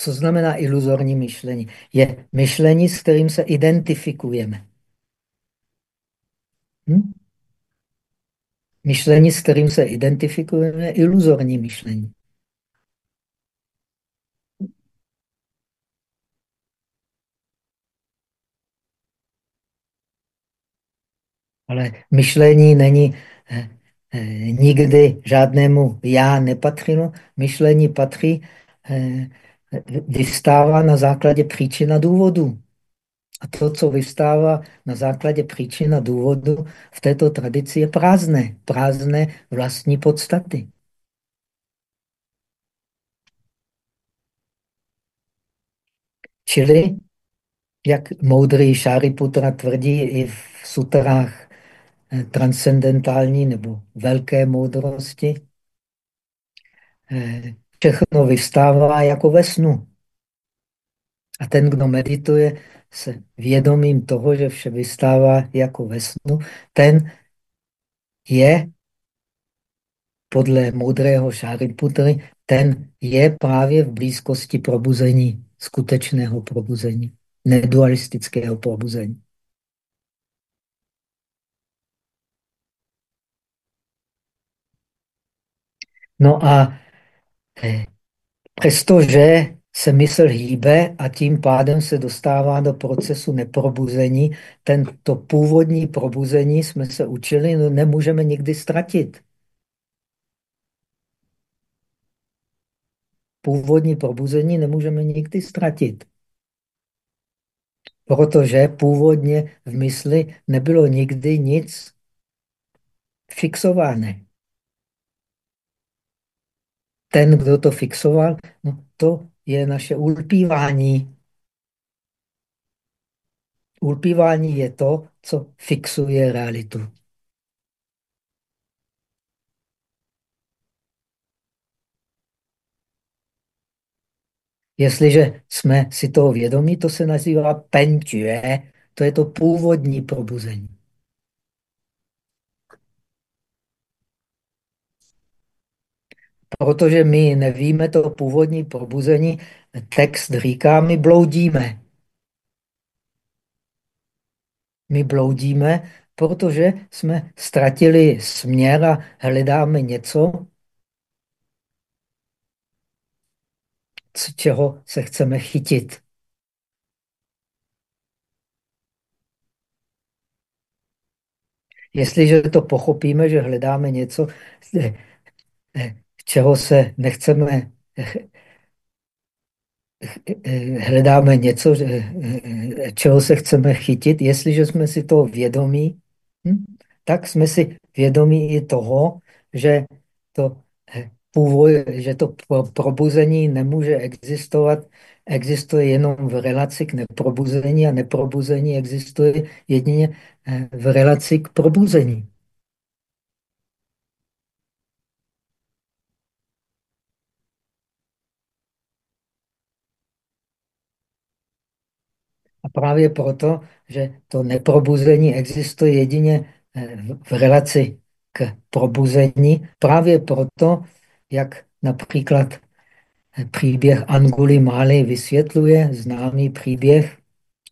Co znamená iluzorní myšlení? Je myšlení, s kterým se identifikujeme. Hm? Myšlení, s kterým se identifikujeme, je iluzorní myšlení. Ale myšlení není eh, eh, nikdy žádnému já nepatřilo. Myšlení patří eh, vystává na základě příčina důvodu. A to, co vystává na základě příčina důvodu, v této tradici je prázdné. Prázdné vlastní podstaty. Čili, jak moudrý Šáriputra tvrdí i v sutrách eh, transcendentální nebo velké moudrosti, eh, všechno vystává jako ve snu. A ten, kdo medituje se vědomím toho, že vše vystává jako ve snu, ten je podle moudrého Šáriputry, ten je právě v blízkosti probuzení, skutečného probuzení, nedualistického probuzení. No a Přestože se mysl hýbe a tím pádem se dostává do procesu neprobuzení, tento původní probuzení jsme se učili, no nemůžeme nikdy ztratit. Původní probuzení nemůžeme nikdy ztratit. Protože původně v mysli nebylo nikdy nic fixované ten, kdo to fixoval, no to je naše ulpívání. Ulpívání je to, co fixuje realitu. Jestliže jsme si toho vědomí, to se nazývá pentue, to je to původní probuzení. Protože my nevíme to původní probuzení, text říká, my bloudíme. My bloudíme, protože jsme ztratili směr a hledáme něco, čeho se chceme chytit. Jestliže to pochopíme, že hledáme něco, čeho se nechceme hledáme něco, čeho se chceme chytit, jestliže jsme si toho vědomí, hm, tak jsme si vědomí i toho, že to, původ, že to probuzení nemůže existovat, existuje jenom v relaci k neprobuzení a neprobuzení existuje jedině eh, v relaci k probuzení. Právě proto, že to neprobuzení existuje jedině eh, v relaci k probuzení, právě proto, jak například eh, příběh Anguli Mály vysvětluje, známý příběh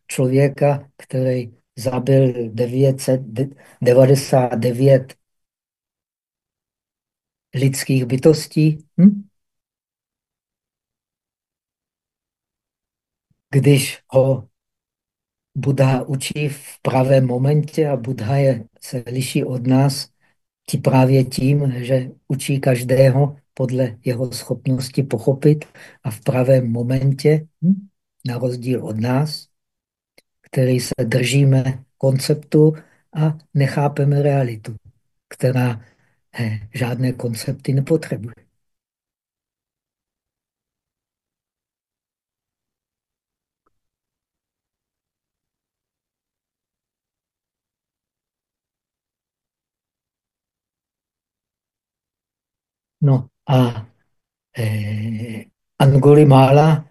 člověka, který zabil 999 lidských bytostí. Hm? Když ho Buddha učí v pravém momentě a Buddha je, se liší od nás ti právě tím, že učí každého podle jeho schopnosti pochopit a v pravém momentě, hm, na rozdíl od nás, který se držíme konceptu a nechápeme realitu, která žádné koncepty nepotřebuje. No a eh, Angulimala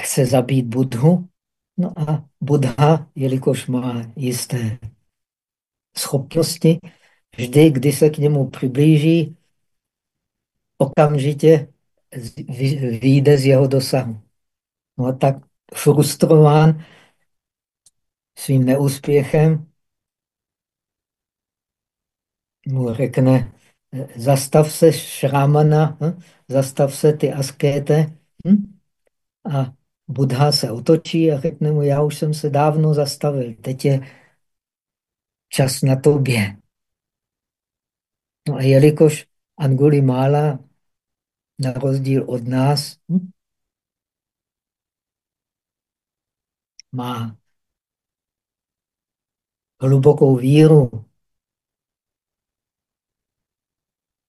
chce zabít Budhu, no a Buddha, jelikož má jisté schopnosti, vždy, kdy se k němu přiblíží, okamžitě vyjde z jeho dosahu. No a tak frustrován svým neúspěchem, mu řekne, zastav se šrámana, hm? zastav se ty askéte. Hm? A Buddha se otočí a řekne mu, já už jsem se dávno zastavil, teď je čas na tobě. No a jelikož Anguli Mála, na rozdíl od nás, hm? má hlubokou víru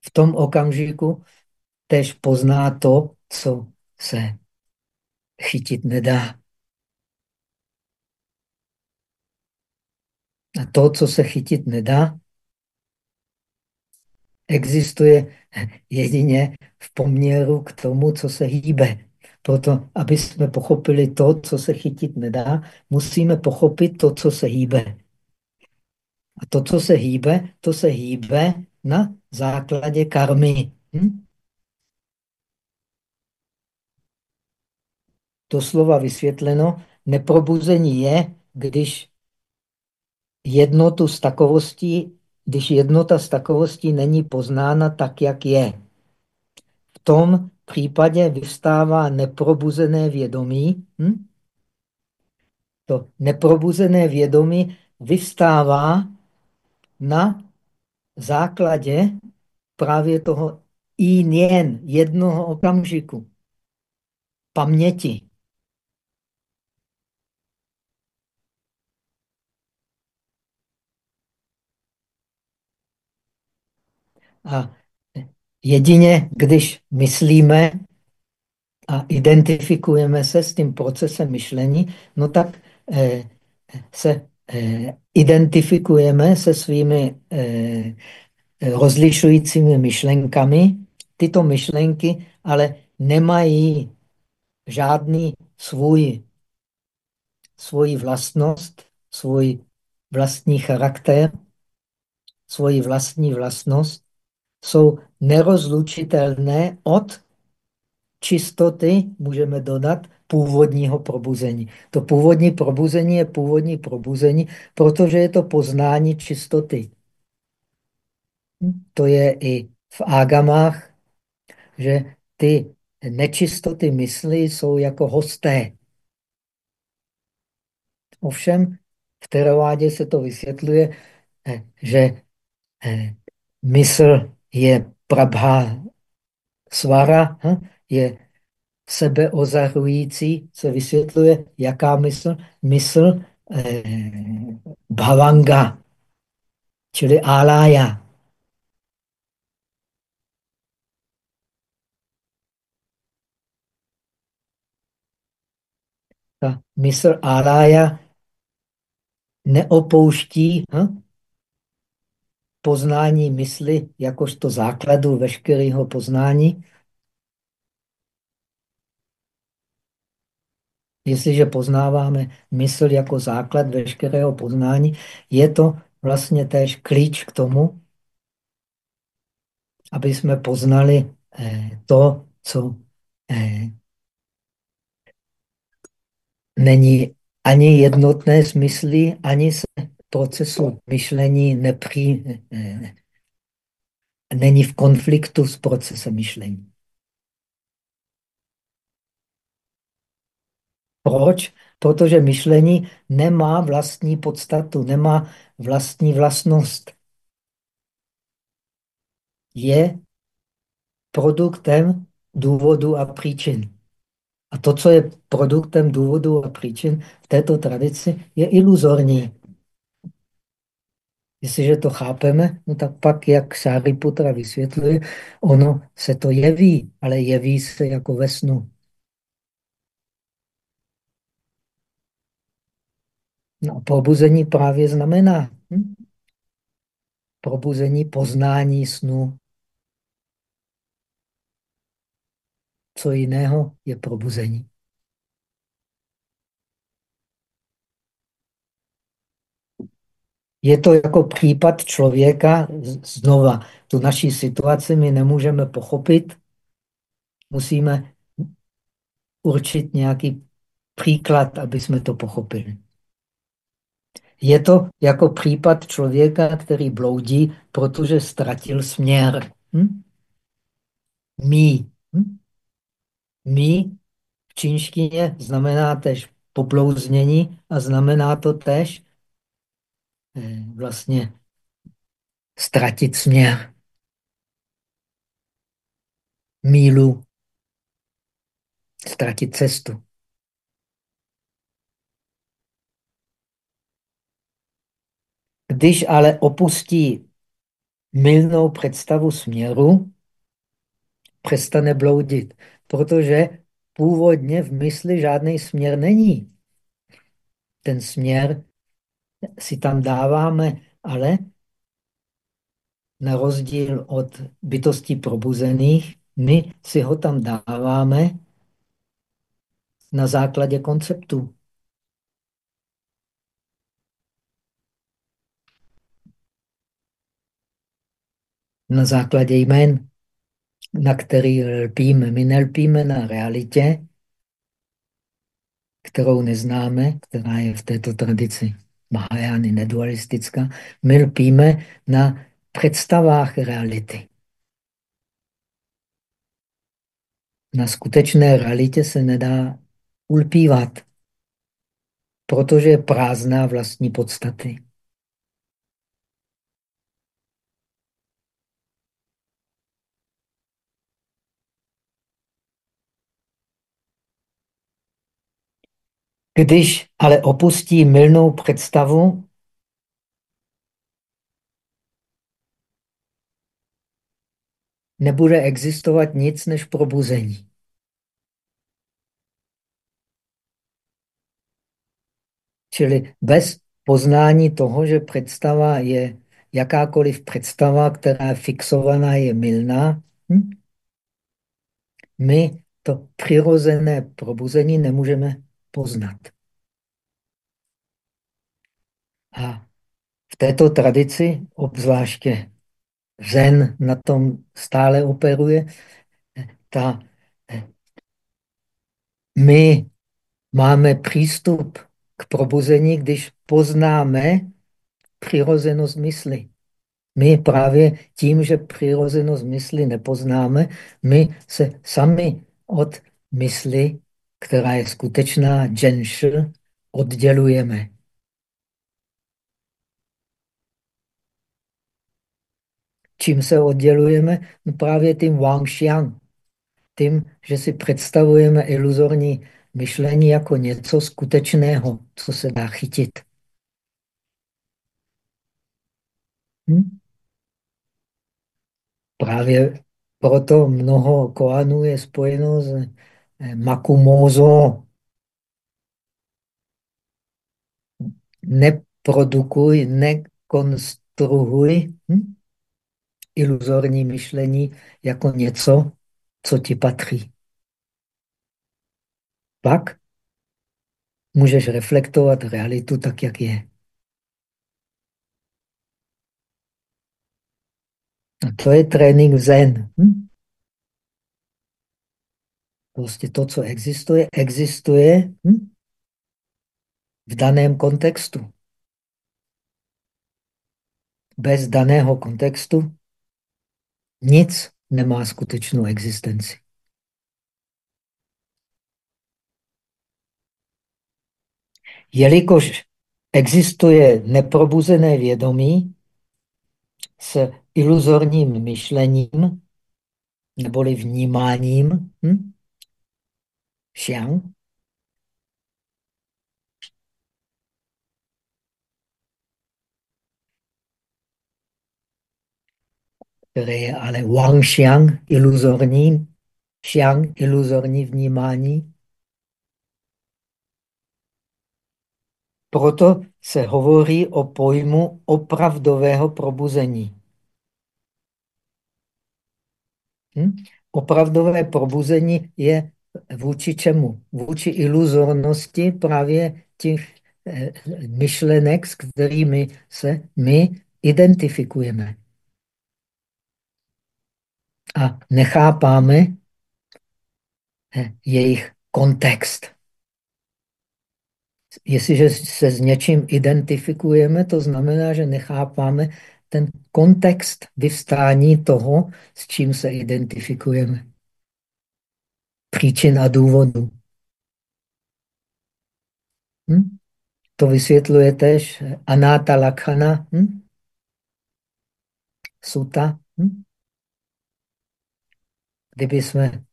v tom okamžiku tež pozná to, co se chytit nedá. A to, co se chytit nedá, existuje jedině v poměru k tomu, co se hýbe. Proto, aby jsme pochopili to, co se chytit nedá, musíme pochopit to, co se hýbe. A to, co se hýbe, to se hýbe na základě karmy. Hm? Doslova vysvětleno, neprobuzení je, když jednotu s takovostí, když jednota s takovostí není poznána tak, jak je. V tom případě vyvstává neprobuzené vědomí. Hm? To neprobuzené vědomí vyvstává na základě právě toho jen jednoho okamžiku, paměti. A jedině, když myslíme a identifikujeme se s tím procesem myšlení, no tak eh, se identifikujeme se svými eh, rozlišujícími myšlenkami. Tyto myšlenky ale nemají žádný svůj, svůj vlastnost, svůj vlastní charakter, svoji vlastní vlastnost, jsou nerozlučitelné od čistoty, můžeme dodat, původního probuzení. To původní probuzení je původní probuzení, protože je to poznání čistoty. To je i v ágamách, že ty nečistoty mysli jsou jako hosté. Ovšem, V teravádě se to vysvětluje, eh, že eh, mysl je prabha svara, hm, je sebeozarující, se vysvětluje, jaká mysl? Mysl eh, bhavanga, čili alaya. Ta mysl alaya neopouští hm? poznání mysli jakožto základu veškerého poznání. Jestliže poznáváme mysl jako základ veškerého poznání, je to vlastně též klíč k tomu, aby jsme poznali eh, to, co eh, není ani jednotné s myslí, ani se procesu myšlení nepří, eh, není v konfliktu s procesem myšlení. Proč? Protože myšlení nemá vlastní podstatu, nemá vlastní vlastnost. Je produktem důvodu a příčin. A to, co je produktem důvodu a příčin v této tradici, je iluzorní. Jestliže to chápeme, no tak pak, jak Sáriputra vysvětluje, ono se to jeví, ale jeví se jako ve snu. No, probuzení právě znamená hm? probuzení poznání snu. Co jiného je probuzení? Je to jako případ člověka, znova, tu naší situaci my nemůžeme pochopit, musíme určit nějaký příklad, aby jsme to pochopili. Je to jako případ člověka, který bloudí, protože ztratil směr. Hm? Mí. Hm? Mí v čínštině znamená tež poblouznění a znamená to tež eh, vlastně ztratit směr. Mílu. Ztratit cestu. Když ale opustí milnou představu směru, přestane bloudit, protože původně v mysli žádný směr není. Ten směr si tam dáváme, ale na rozdíl od bytostí probuzených, my si ho tam dáváme na základě konceptu. Na základě jmén, na který lpíme. My nelpíme na realitě, kterou neznáme, která je v této tradici Mahajány nedualistická. My lpíme na představách reality. Na skutečné realitě se nedá ulpívat, protože je prázdná vlastní podstaty. Když ale opustí mylnou představu, nebude existovat nic než probuzení. Čili bez poznání toho, že představa je jakákoliv představa, která je fixovaná, je milná, hm? my to přirozené probuzení nemůžeme poznat. A v této tradici, obzvláště Zen na tom stále operuje, ta, my máme přístup k probuzení, když poznáme přirozenost mysli. My právě tím, že přirozenost mysli nepoznáme, my se sami od mysli která je skutečná, dženš, oddělujeme. Čím se oddělujeme? No právě tím wangxiang, tím, že si představujeme iluzorní myšlení jako něco skutečného, co se dá chytit. Hm? Právě proto mnoho koanů je spojeno s makumózo. Neprodukuj, nekonstruuj hm? iluzorní myšlení jako něco, co ti patří. Pak můžeš reflektovat realitu tak, jak je. A to je trénink zen. Hm? Prostě to, co existuje, existuje hm? v daném kontextu. Bez daného kontextu nic nemá skutečnou existenci. Jelikož existuje neprobuzené vědomí s iluzorním myšlením neboli vnímáním, hm? Xiang, které je ale Wang Xiang, iluzorní, Xiang, iluzorní vnímání. Proto se hovorí o pojmu opravdového probuzení. Hm? Opravdové probuzení je vůči čemu? Vůči iluzornosti právě těch eh, myšlenek, s kterými se my identifikujeme a nechápáme eh, jejich kontext. Jestliže se s něčím identifikujeme, to znamená, že nechápáme ten kontext vyvstání toho, s čím se identifikujeme. Příčin a důvodu. Hm? To vysvětluje tež Anáta Lakhana, hm? Suta. Hm? Kdyby jsme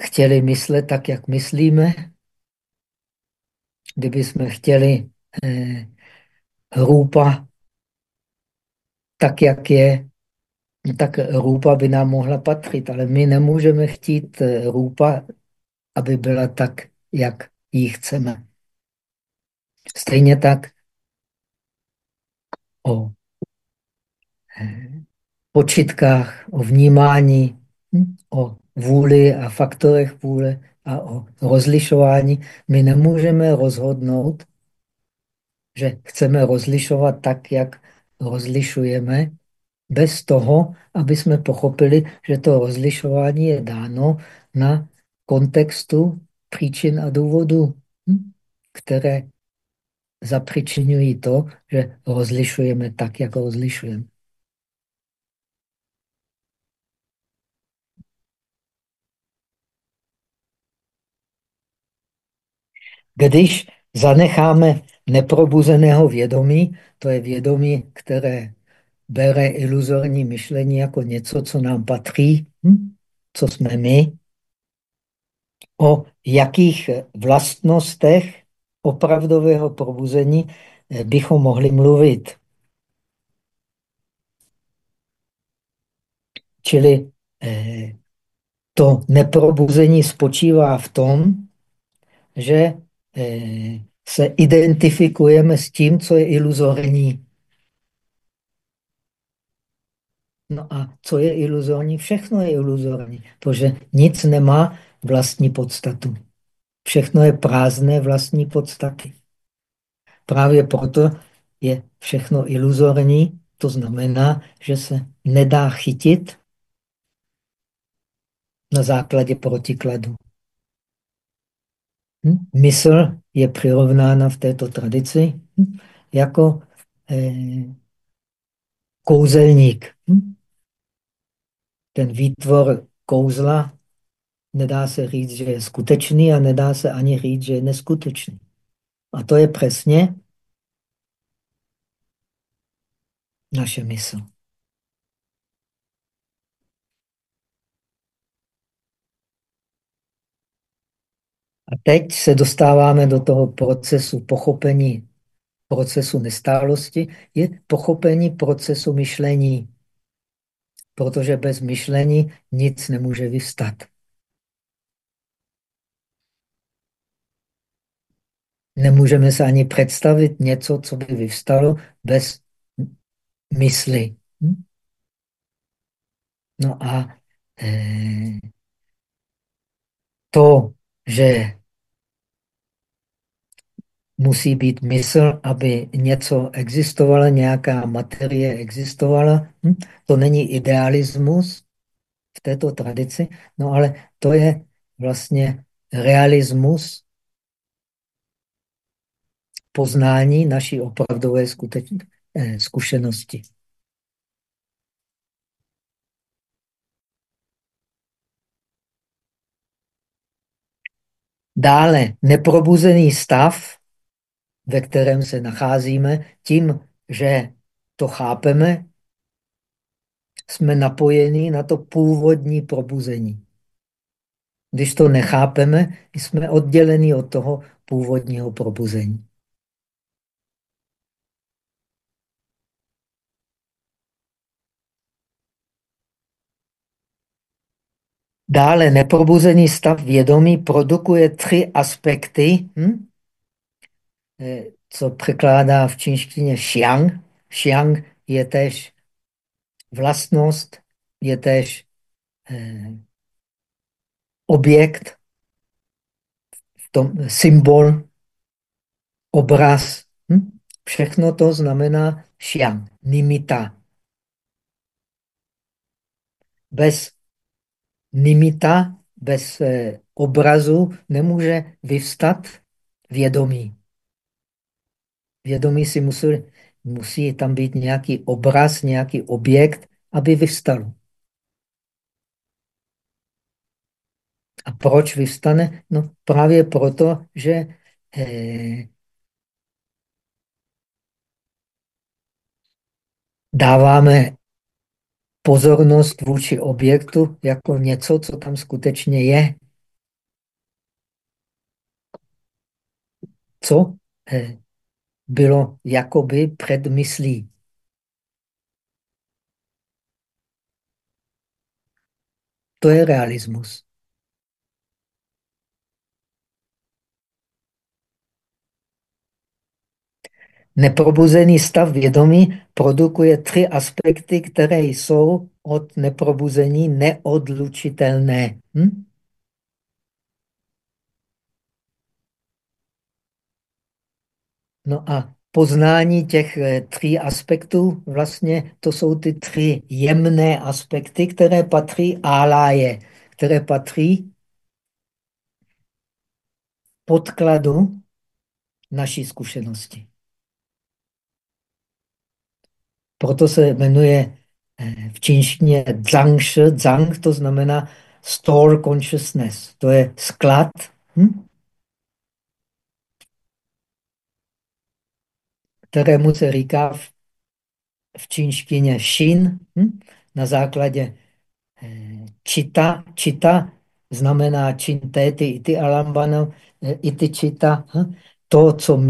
chtěli myslet tak, jak myslíme, kdyby jsme chtěli eh, hrupa tak, jak je, tak hrupa by nám mohla patřit, ale my nemůžeme chtít hrupa, eh, aby byla tak, jak ji chceme. Stejně tak o počitkách, o vnímání, o vůli a faktorech vůle a o rozlišování. My nemůžeme rozhodnout, že chceme rozlišovat tak, jak rozlišujeme, bez toho, aby jsme pochopili, že to rozlišování je dáno na kontextu příčin a důvodů, hm, které zapříčinují to, že rozlišujeme tak, jak rozlišujeme. Když zanecháme neprobuzeného vědomí, to je vědomí, které bere iluzorní myšlení jako něco, co nám patří, hm? co jsme my, o jakých vlastnostech opravdového probuzení bychom mohli mluvit. Čili eh, to neprobuzení spočívá v tom, že Eh, se identifikujeme s tím, co je iluzorní. No a co je iluzorní? Všechno je iluzorní, protože nic nemá vlastní podstatu. Všechno je prázdné vlastní podstaty. Právě proto je všechno iluzorní, to znamená, že se nedá chytit na základě protikladu. Hm? Mysl je přirovnána v této tradici hm? jako eh, kouzelník. Hm? Ten výtvor kouzla nedá se říct, že je skutečný a nedá se ani říct, že je neskutečný. A to je přesně naše mysl. A teď se dostáváme do toho procesu pochopení procesu nestálosti, je pochopení procesu myšlení. Protože bez myšlení nic nemůže vystat. Nemůžeme se ani představit něco, co by vyvstalo bez mysli. Hm? No a eh, to, že musí být mysl, aby něco existovalo, nějaká materie existovala. Hm? To není idealismus v této tradici, no ale to je vlastně realismus poznání naší opravdové eh, zkušenosti. Dále neprobuzený stav ve kterém se nacházíme, tím, že to chápeme, jsme napojeni na to původní probuzení. Když to nechápeme, jsme odděleni od toho původního probuzení. Dále neprobuzený stav vědomí produkuje tři aspekty. Hm? Eh, co překládá v čínštině xiang. Xiang je tež vlastnost, je tež eh, objekt, v tom, symbol, obraz. Hm? Všechno to znamená xiang, nimita. Bez nimita, bez eh, obrazu nemůže vyvstat vědomí vědomí si musí, musí tam být nějaký obraz, nějaký objekt, aby vyvstal. A proč vyvstane? No právě proto, že eh, dáváme pozornost vůči objektu jako něco, co tam skutečně je. Co? Eh, bylo jakoby předmyslí. To je realismus. Neprobuzený stav vědomí produkuje tři aspekty, které jsou od neprobuzení neodlučitelné. Hm? No a poznání těch eh, tří aspektů, vlastně to jsou ty tři jemné aspekty, které patří áláje, které patří podkladu naší zkušenosti. Proto se jmenuje eh, v čínštině Zhang. Zhang to znamená store consciousness. To je sklad. Hm? Kterému se říká v, v čínštině šin, hm? na základě eh, čita. Čita znamená čintéty ity alambano, eh, ity čita. Hm? To, co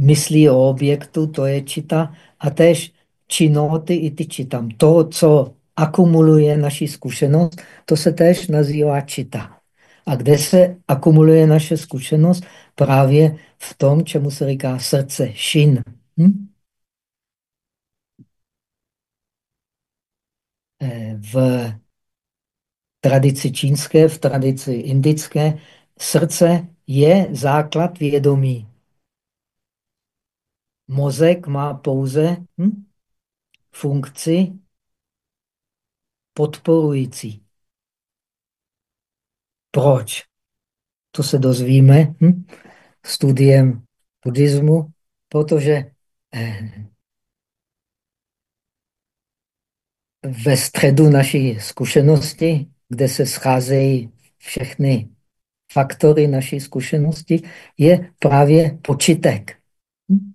myslí o objektu, to je čita. A tež činoty ity čitam. To, co akumuluje naši zkušenost, to se též nazývá čita. A kde se akumuluje naše zkušenost? Právě v tom, čemu se říká srdce, šin. Hm? Eh, v tradici čínské, v tradici indické, srdce je základ vědomí. Mozek má pouze hm, funkci podporující. Proč? To se dozvíme hm? studiem buddhismu, protože eh, ve středu naší zkušenosti, kde se scházejí všechny faktory naší zkušenosti, je právě počitek. Hm?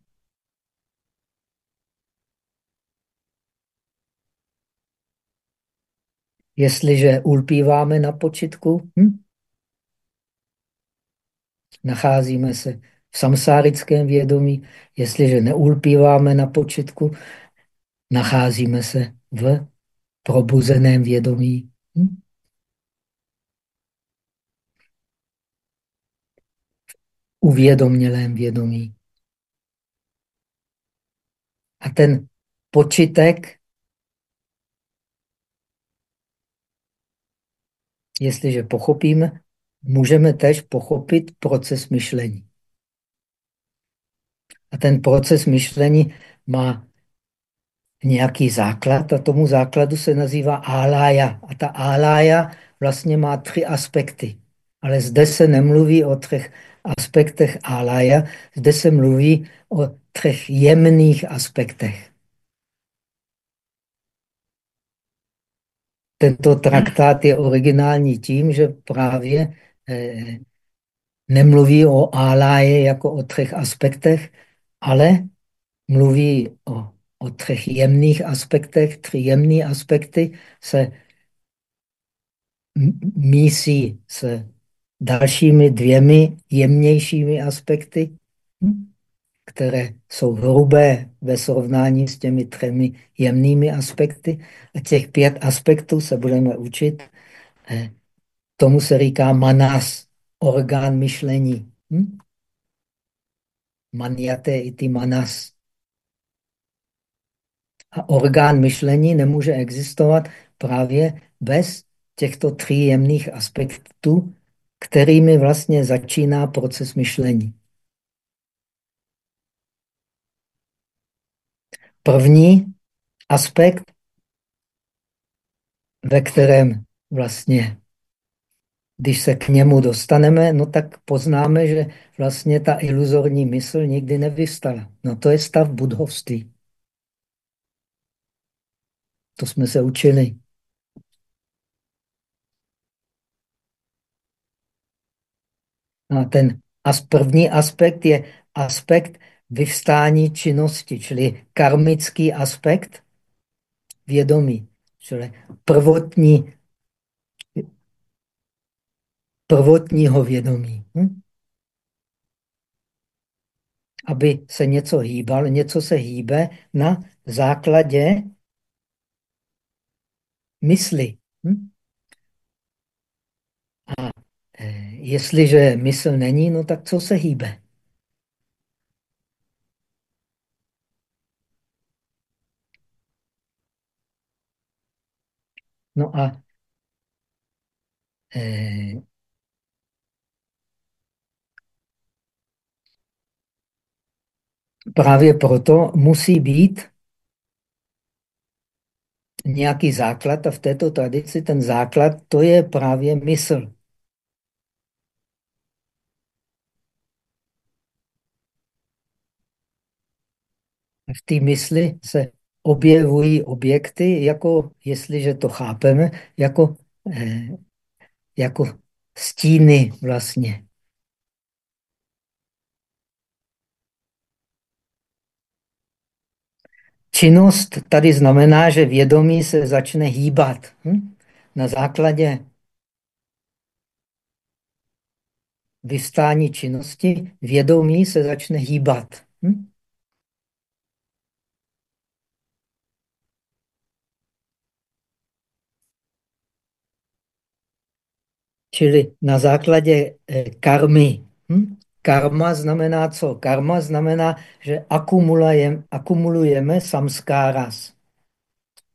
Jestliže ulpíváme na počitku, hm? Nacházíme se v samsárickém vědomí. Jestliže neulpíváme na počitku, nacházíme se v probuzeném vědomí. Hm? Uvědomělém vědomí. A ten počitek, jestliže pochopíme, můžeme tež pochopit proces myšlení. A ten proces myšlení má nějaký základ a tomu základu se nazývá álája. A ta álája vlastně má tři aspekty. Ale zde se nemluví o třech aspektech álája, zde se mluví o třech jemných aspektech. Tento traktát je originální tím, že právě nemluví o áláje jako o třech aspektech, ale mluví o, o třech jemných aspektech. Tři jemné aspekty se mísí s dalšími dvěmi jemnějšími aspekty, které jsou hrubé ve srovnání s těmi třemi jemnými aspekty. A těch pět aspektů se budeme učit. Tomu se říká manas, orgán myšlení. Hm? Maniate iti manas. A orgán myšlení nemůže existovat právě bez těchto tří jemných aspektů, kterými vlastně začíná proces myšlení. První aspekt, ve kterém vlastně, když se k němu dostaneme, no tak poznáme, že vlastně ta iluzorní mysl nikdy nevystala. No to je stav budhovství. To jsme se učili. A ten as první aspekt je aspekt vyvstání činnosti, čili karmický aspekt vědomí, čili prvotní, prvotního vědomí. Hm? Aby se něco hýbal, něco se hýbe na základě mysli. Hm? A e, jestliže mysl není, no tak co se hýbe? No a e, právě proto musí být nějaký základ a v této tradici ten základ to je právě mysl. V té mysli se objevují objekty, jako, jestliže to chápeme, jako, eh, jako stíny vlastně. Činnost tady znamená, že vědomí se začne hýbat. Hm? Na základě vystání činnosti vědomí se začne hýbat. Hm? Čili na základě eh, karmy. Hm? Karma znamená co? Karma znamená, že akumulujeme, akumulujeme samskáras.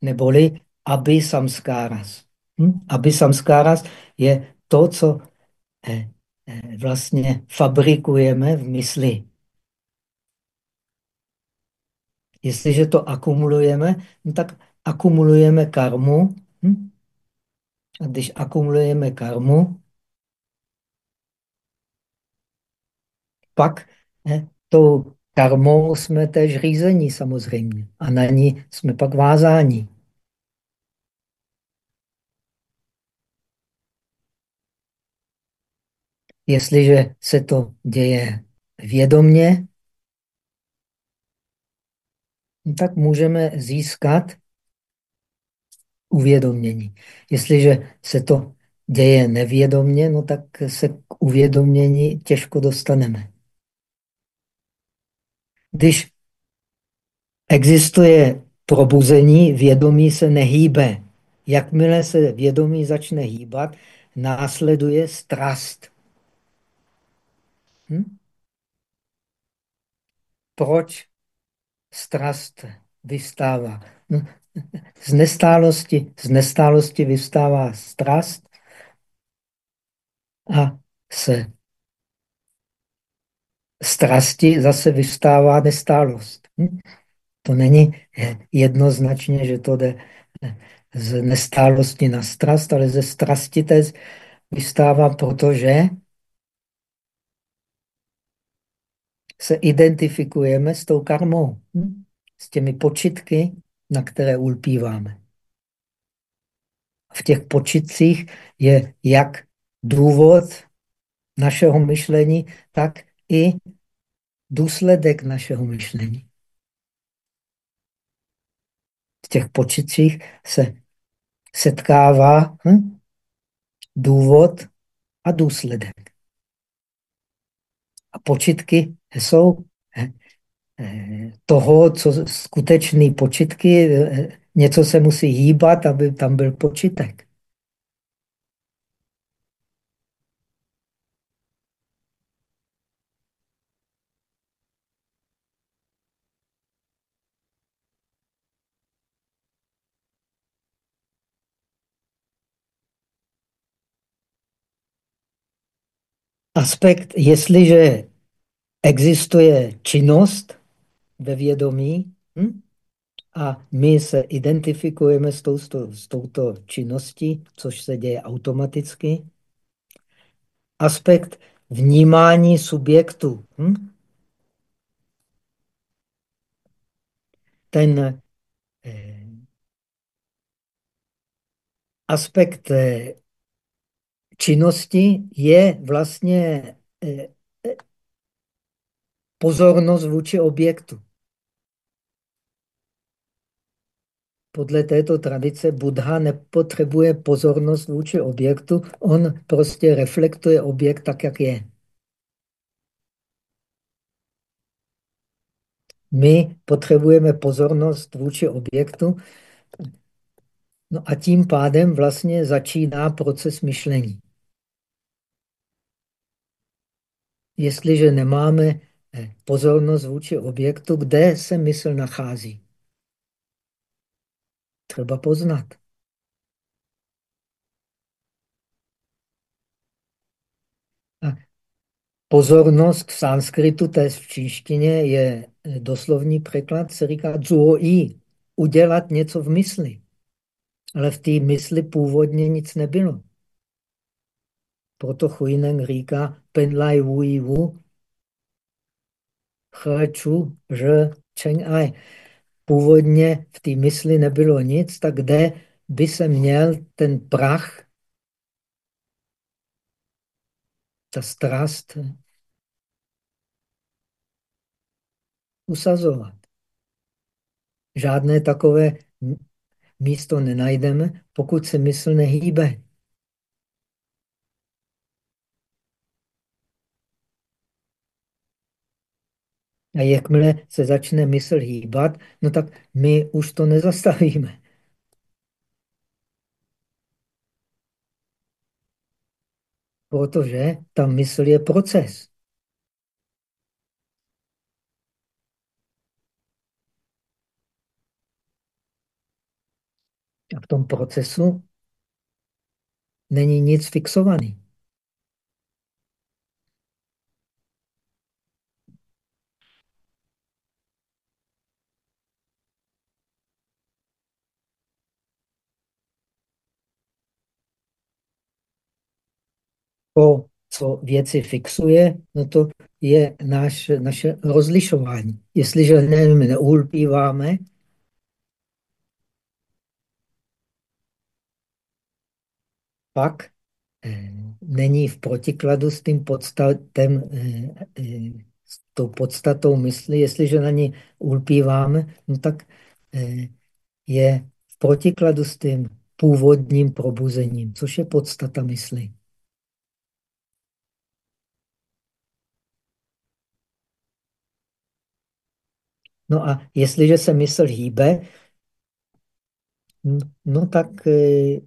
Neboli aby samskáras. Hm? Aby samskáras je to, co eh, eh, vlastně fabrikujeme v mysli. Jestliže to akumulujeme, no tak akumulujeme karmu. Hm? A když akumulujeme karmu, pak eh, tou karmou jsme též řízení samozřejmě. A na ní jsme pak vázáni. Jestliže se to děje vědomně, tak můžeme získat uvědomění. Jestliže se to děje nevědomně, no tak se k uvědomění těžko dostaneme. Když existuje probuzení, vědomí se nehýbe. Jakmile se vědomí začne hýbat, následuje strast. Hm? Proč strast vystává? No, z nestálosti, z nestálosti vystává strast a se strasti zase vystává nestálost. Hm? To není jednoznačně, že to jde z nestálosti na strast, ale ze strasti tež vystává, protože se identifikujeme s tou karmou, hm? s těmi počitky, na které ulpíváme. V těch počitcích je jak důvod našeho myšlení, tak i důsledek našeho myšlení. V těch počitcích se setkává hm, důvod a důsledek. A počitky jsou eh, eh, toho, co skutečný počitky, eh, něco se musí hýbat, aby tam byl počitek. Aspekt, jestliže existuje činnost ve vědomí hm? a my se identifikujeme s, tou, s touto činností, což se děje automaticky, aspekt vnímání subjektu. Hm? Ten eh, aspekt eh, činnosti je vlastně eh, eh, pozornost vůči objektu. Podle této tradice Buddha nepotřebuje pozornost vůči objektu, on prostě reflektuje objekt tak, jak je. My potřebujeme pozornost vůči objektu, no a tím pádem vlastně začíná proces myšlení. Jestliže nemáme eh, pozornost vůči objektu, kde se mysl nachází. Třeba poznat. A pozornost v sanskritu, je v čínštině, je eh, doslovní překlad, se říká zuoi, udělat něco v mysli. Ale v té mysli původně nic nebylo. Proto Huinen říká Penlai Wui Wu Chu Že Cheng Ai. Původně v té mysli nebylo nic, tak kde by se měl ten prach, ta strast usazovat. Žádné takové místo nenajdeme, pokud se mysl nehýbe. A jakmile se začne mysl hýbat, no tak my už to nezastavíme. Protože ta mysl je proces. A v tom procesu není nic fixovaný. To, co věci fixuje, no to je naš, naše rozlišování. Jestliže ne, neulpíváme, pak eh, není v protikladu s tím podstatem, eh, eh, s tou podstatou mysli. Jestliže na ní ulpíváme, no tak eh, je v protikladu s tím původním probuzením, což je podstata mysli. No a jestliže se mysl hýbe, no tak e,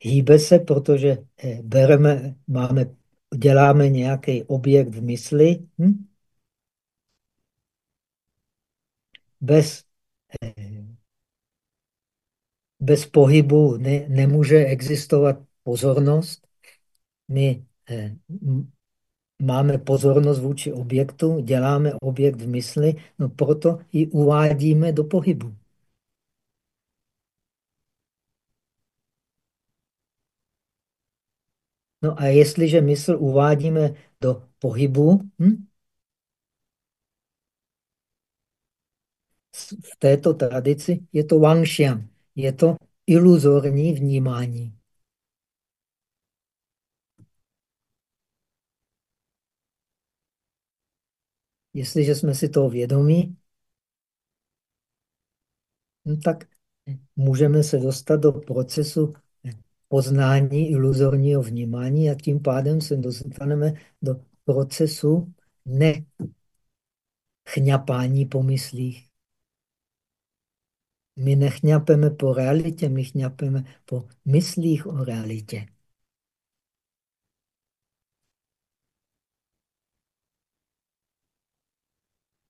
hýbe se, protože e, bereme, máme, děláme nějaký objekt v mysli. Hm? Bez, e, bez pohybu ne, nemůže existovat pozornost. My máme pozornost vůči objektu, děláme objekt v mysli, no proto ji uvádíme do pohybu. No a jestliže mysl uvádíme do pohybu, hm? v této tradici je to wangxian, je to iluzorní vnímání. Jestliže jsme si toho vědomí, no tak můžeme se dostat do procesu poznání iluzorního vnímání a tím pádem se dostaneme do procesu nechňapání po myslích. My nechňapeme po realitě, my chňapeme po myslích o realitě.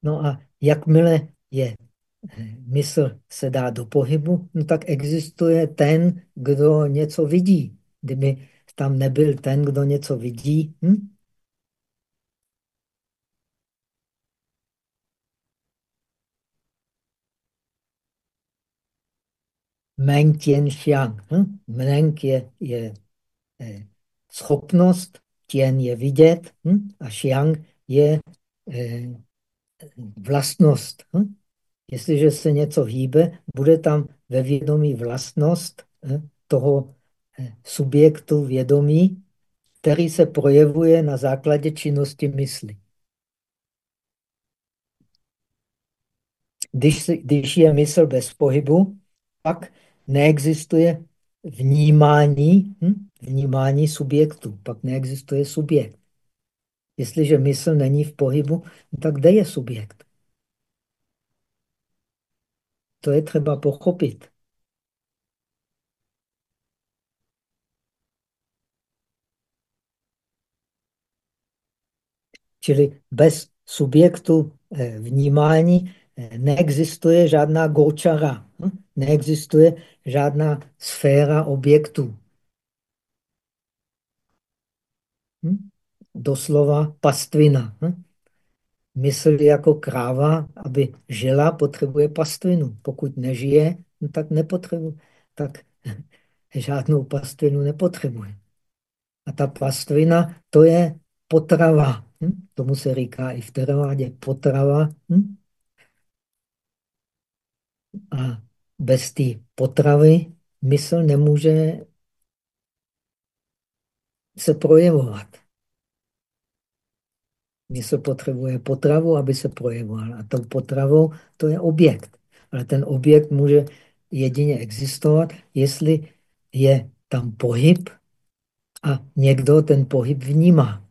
No a jakmile je eh, mysl se dá do pohybu, no tak existuje ten, kdo něco vidí. Kdyby tam nebyl ten, kdo něco vidí, hm? Meng Tien Xiang. Hm? Meng je, je eh, schopnost, Tien je vidět hm? a Xiang je eh, vlastnost. Hm? Jestliže se něco hýbe, bude tam ve vědomí vlastnost hm? toho hm, subjektu vědomí, který se projevuje na základě činnosti mysli. Když, když je mysl bez pohybu, pak neexistuje vnímání, hm? vnímání subjektu, pak neexistuje subjekt. Jestliže mysl není v pohybu, tak kde je subjekt? To je třeba pochopit. Čili bez subjektu eh, vnímání eh, neexistuje žádná gočara, hm? neexistuje žádná sféra objektů. Hm? Doslova pastvina. Hm? Mysl jako kráva, aby žila, potřebuje pastvinu. Pokud nežije, no tak nepotřebuje. Tak žádnou pastvinu nepotřebuje. A ta pastvina, to je potrava. Hm? Tomu se říká i v teravádě potrava. Hm? A bez té potravy mysl nemůže se projevovat. Mysl potřebuje potravu, aby se projevoval. A tou potravou to je objekt. Ale ten objekt může jedině existovat, jestli je tam pohyb a někdo ten pohyb vnímá.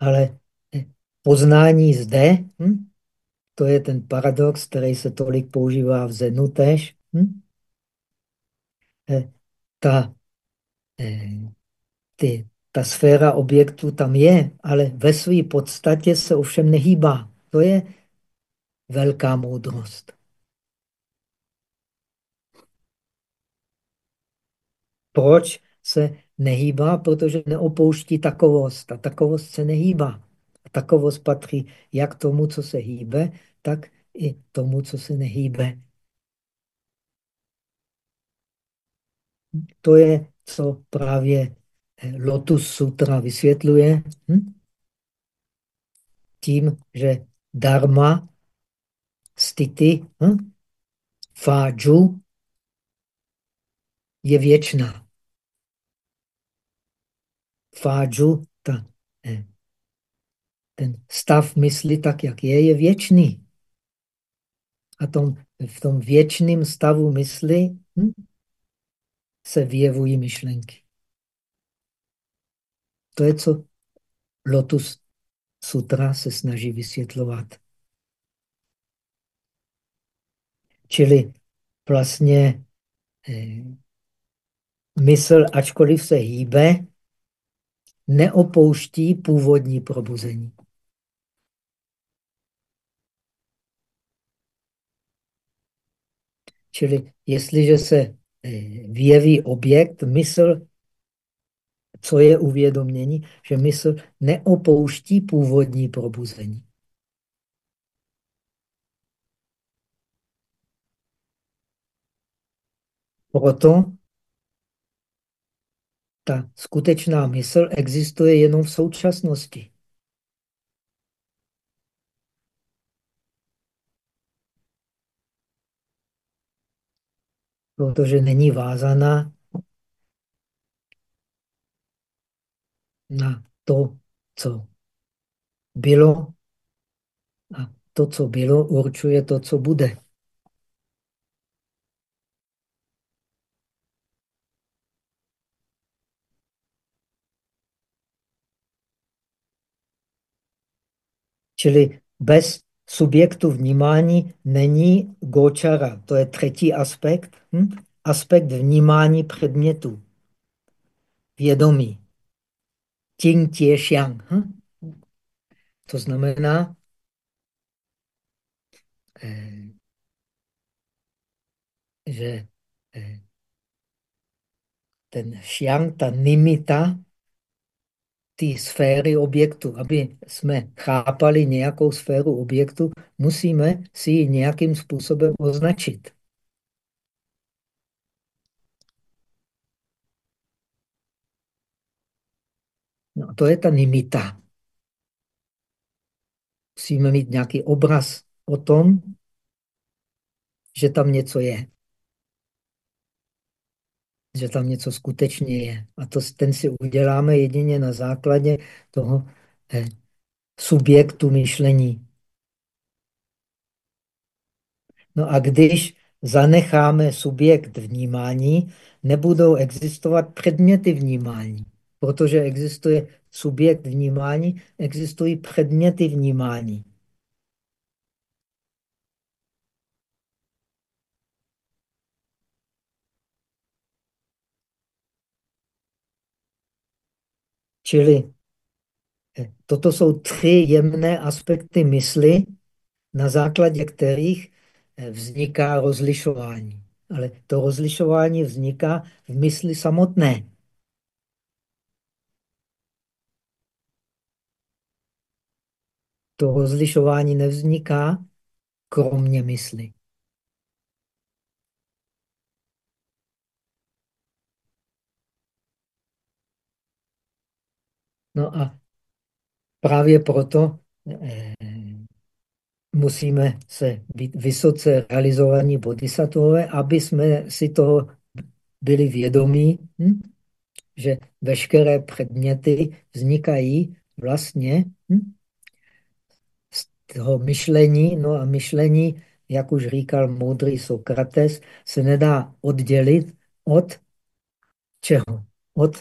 Ale poznání zde, hm? to je ten paradox, který se tolik používá v Zenu tež. Hm? Ta, eh, ty, ta sféra objektu tam je, ale ve své podstatě se ovšem nehýbá. To je velká moudrost. Proč se nehýbá? Protože neopouští takovost. A takovost se nehýbá. A takovost patří jak tomu, co se hýbe, tak i tomu, co se nehýbe. To je, co právě eh, Lotus Sutra vysvětluje. Hm? Tím, že dharma, stity, hm? fáju je věčná. Fáju, ta, eh, ten stav mysli tak, jak je, je věčný. A tom, v tom věčném stavu mysli hm, se vyjevují myšlenky. To je, co Lotus Sutra se snaží vysvětlovat. Čili vlastně eh, mysl, ačkoliv se hýbe, neopouští původní probuzení. Čili jestliže se eh, vyjeví objekt, mysl, co je uvědomění, že mysl neopouští původní probuzení. Proto ta skutečná mysl existuje jenom v současnosti. Protože není vázaná na to, co bylo a to, co bylo, určuje to, co bude. Čili bez subjektu vnímání není gočara. To je třetí aspekt. Hm? Aspekt vnímání předmětu. Vědomí. Ting tie xiang. Hm? To znamená, eh, že eh, ten xiang, ta nimita, ty sféry objektu. Aby jsme chápali nějakou sféru objektu, musíme si ji nějakým způsobem označit. No, to je ta nimita. Musíme mít nějaký obraz o tom, že tam něco je že tam něco skutečně je. A to, ten si uděláme jedině na základě toho eh, subjektu myšlení. No a když zanecháme subjekt vnímání, nebudou existovat předměty vnímání. Protože existuje subjekt vnímání, existují předměty vnímání. Čili eh, toto jsou tři jemné aspekty mysli, na základě kterých eh, vzniká rozlišování. Ale to rozlišování vzniká v mysli samotné. To rozlišování nevzniká kromě mysli. No a právě proto eh, musíme se být vysoce realizovaní bodhisattvové, aby jsme si toho byli vědomí, hm? že veškeré předměty vznikají vlastně hm? z toho myšlení. No a myšlení, jak už říkal moudrý Sokrates, se nedá oddělit od čeho? Od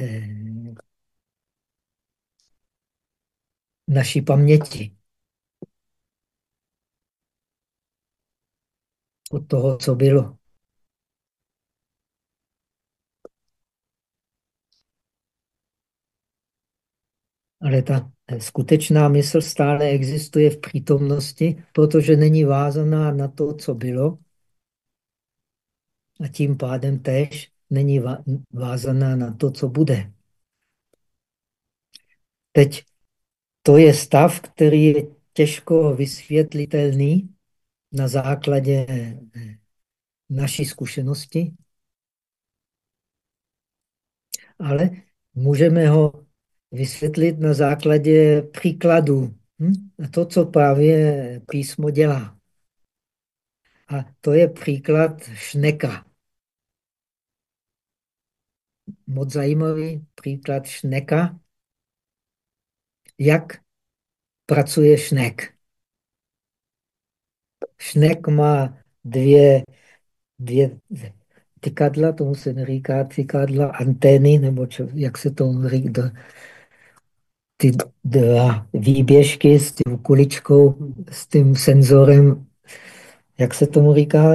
eh, naší paměti. Od toho, co bylo. Ale ta skutečná mysl stále existuje v přítomnosti, protože není vázaná na to, co bylo. A tím pádem též není vázaná na to, co bude. Teď to je stav, který je těžko vysvětlitelný na základě eh, naší zkušenosti, ale můžeme ho vysvětlit na základě příkladů. Hm? A to, co právě písmo dělá. A to je příklad šneka. Moc zajímavý příklad šneka, jak pracuje šnek. Šnek má dvě, dvě tykadla, tomu se neříká tykadla, antény, nebo čo, jak se tomu říká, ty dva výběžky s tím kuličkou, s tím senzorem, jak se tomu říká,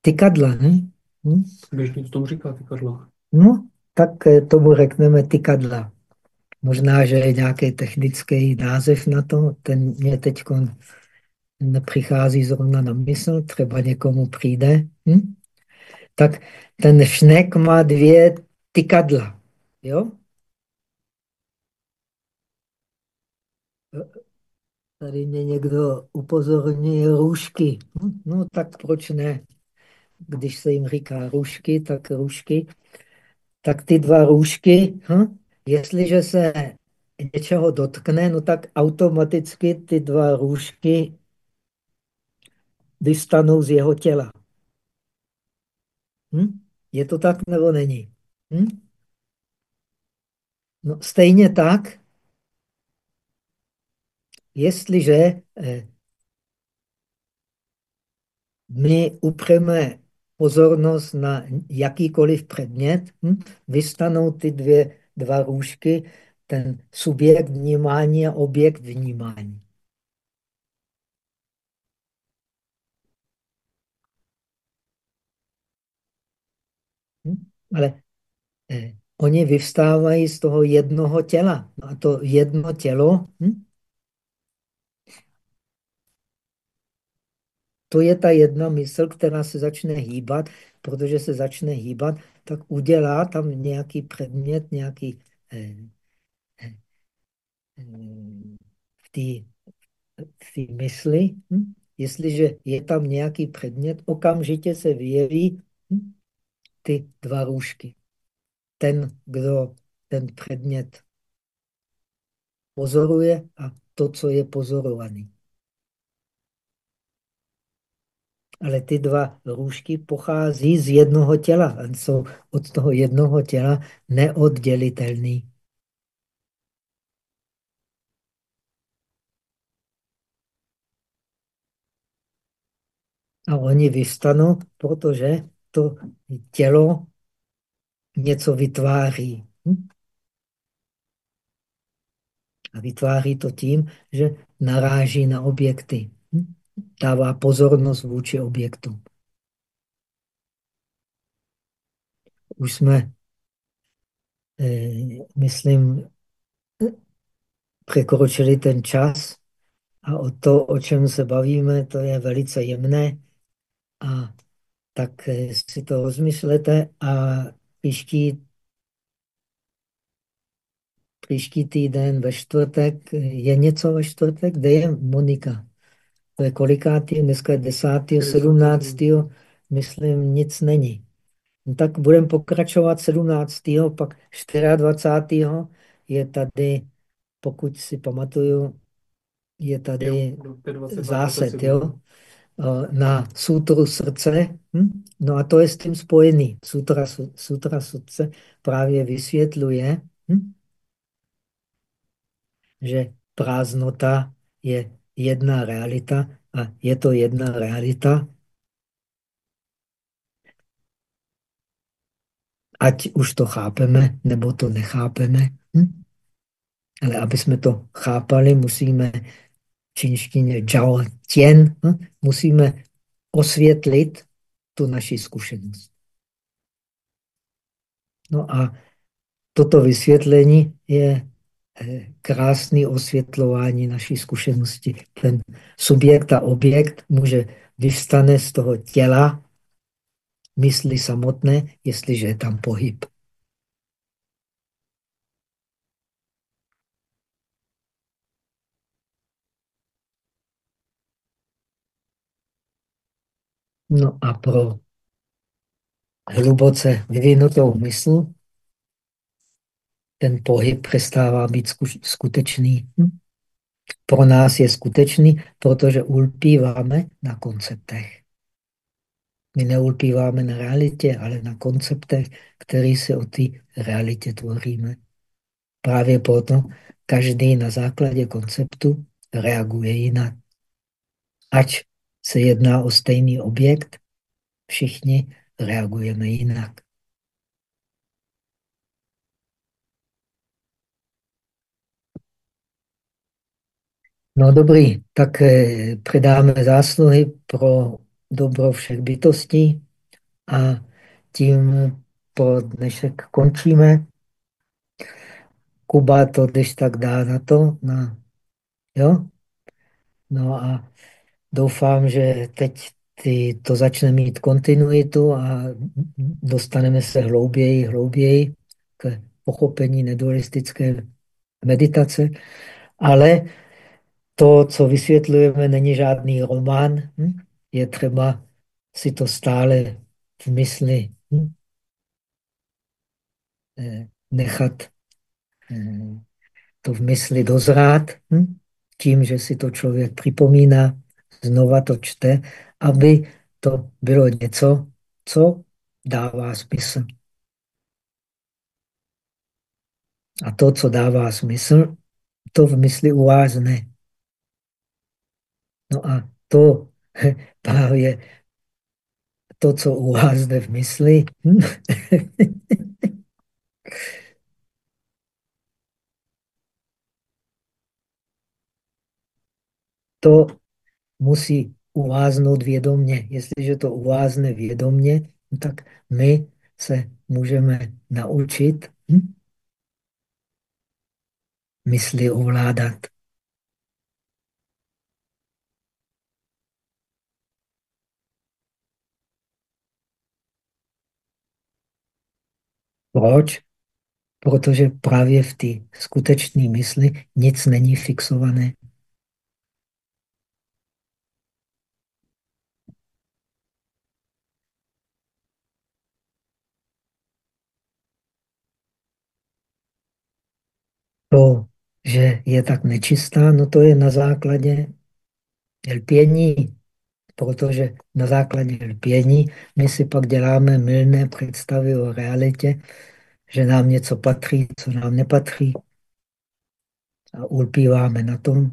tykadla, ne? Hm? Běžně tomu říká tykadla. No, tak eh, tomu řekneme tykadla. Možná, že je nějaký technický název na to, ten mě teď nepřichází zrovna na mysl, třeba někomu přijde. Hm? Tak ten šnek má dvě tykadla. Jo? Tady mě někdo upozorňuje růžky. Hm? No tak proč ne? Když se jim říká růžky, tak růžky. Tak ty dva růžky, hm? Jestliže se něčeho dotkne, no tak automaticky ty dva růžky vystanou z jeho těla. Hm? Je to tak nebo není? Hm? No, stejně tak, jestliže eh, my upřeme pozornost na jakýkoliv předmět, hm? vystanou ty dvě, dva růžky, ten subjekt vnímání a objekt vnímání. Hm? Ale eh, oni vyvstávají z toho jednoho těla. No a to jedno tělo, hm? to je ta jedna mysl, která se začne hýbat, protože se začne hýbat, tak udělá tam nějaký předmět, nějaký eh, eh, v té mysli. Hm? Jestliže je tam nějaký předmět, okamžitě se vyjeví hm? ty dva růžky. Ten, kdo ten předmět pozoruje a to, co je pozorovaný. Ale ty dva růžky pochází z jednoho těla a jsou od toho jednoho těla neoddělitelný. A oni vystanou, protože to tělo něco vytváří. Hm? A vytváří to tím, že naráží na objekty. Hm? Dává pozornost vůči objektu. Už jsme, eh, myslím, překročili ten čas a o to, o čem se bavíme, to je velice jemné. A tak eh, si to rozmyslete a příští, příští týden ve čtvrtek, je něco ve čtvrtek? Kde je Monika? To je kolikátý? Dneska je desátý, sedmnáctý, myslím, nic není. No tak budeme pokračovat 17. pak 24. je tady, pokud si pamatuju, je tady zásad, jo? na sutru srdce. Hm? No a to je s tím spojený. Sutra, sutra srdce právě vysvětluje, hm? že prázdnota je jedna realita a je to jedna realita, ať už to chápeme, nebo to nechápeme. Hm? Ale aby jsme to chápali, musíme čínštině Zhao Tian, hm? musíme osvětlit tu naši zkušenost. No a toto vysvětlení je krásný osvětlování naší zkušenosti. Ten subjekt a objekt může vystane z toho těla mysli samotné, jestliže je tam pohyb. No a pro hluboce vyvinutou mysl ten pohyb přestává být skutečný. Hm? Pro nás je skutečný, protože ulpíváme na konceptech. My neulpíváme na realitě, ale na konceptech, které se o té realitě tvoříme. Právě proto každý na základě konceptu reaguje jinak. Ač se jedná o stejný objekt, všichni reagujeme jinak. No dobrý, tak eh, předáme zásluhy pro dobro všech bytostí a tím po dnešek končíme. Kuba to když tak dá na to, na, jo? No a doufám, že teď ty, to začne mít kontinuitu a dostaneme se hlouběji, hlouběji k pochopení nedualistické meditace, ale to, co vysvětlujeme, není žádný román. Hm? Je třeba si to stále v mysli hm? Eh, nechat eh, to v mysli dozrát, hm? tím, že si to člověk připomíná, znova to čte, aby to bylo něco, co dává smysl. A to, co dává smysl, to v mysli uvázne. No a to právě to, co u vás jde v mysli, to musí uváznout vědomně. Jestliže to uvázne vědomně, tak my se můžeme naučit hm? mysli ovládat. Proč? Protože právě v té skutečné mysli nic není fixované. To, že je tak nečistá, no to je na základě lpění, protože na základě lpění my si pak děláme mylné představy o realitě, že nám něco patří, co nám nepatří. A ulpíváme na tom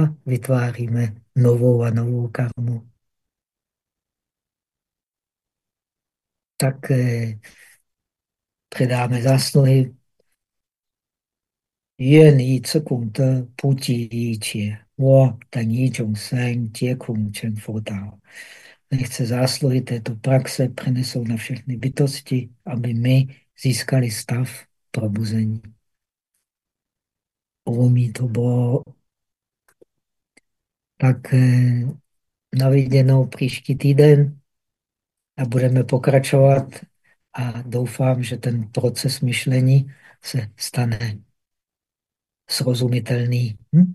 a vytváříme novou a novou karmu. Tak eh, předáme zásluhy. Yen yi ce kung de pu ji yi qie, wo ten yi zhong sen jie kung chen fu dao. Nechce zásluhy této praxe přenesou na všechny bytosti, aby my získali stav probuzení. Umí to bylo tak eh, na viděnou příští týden a budeme pokračovat a doufám, že ten proces myšlení se stane srozumitelný. Hm?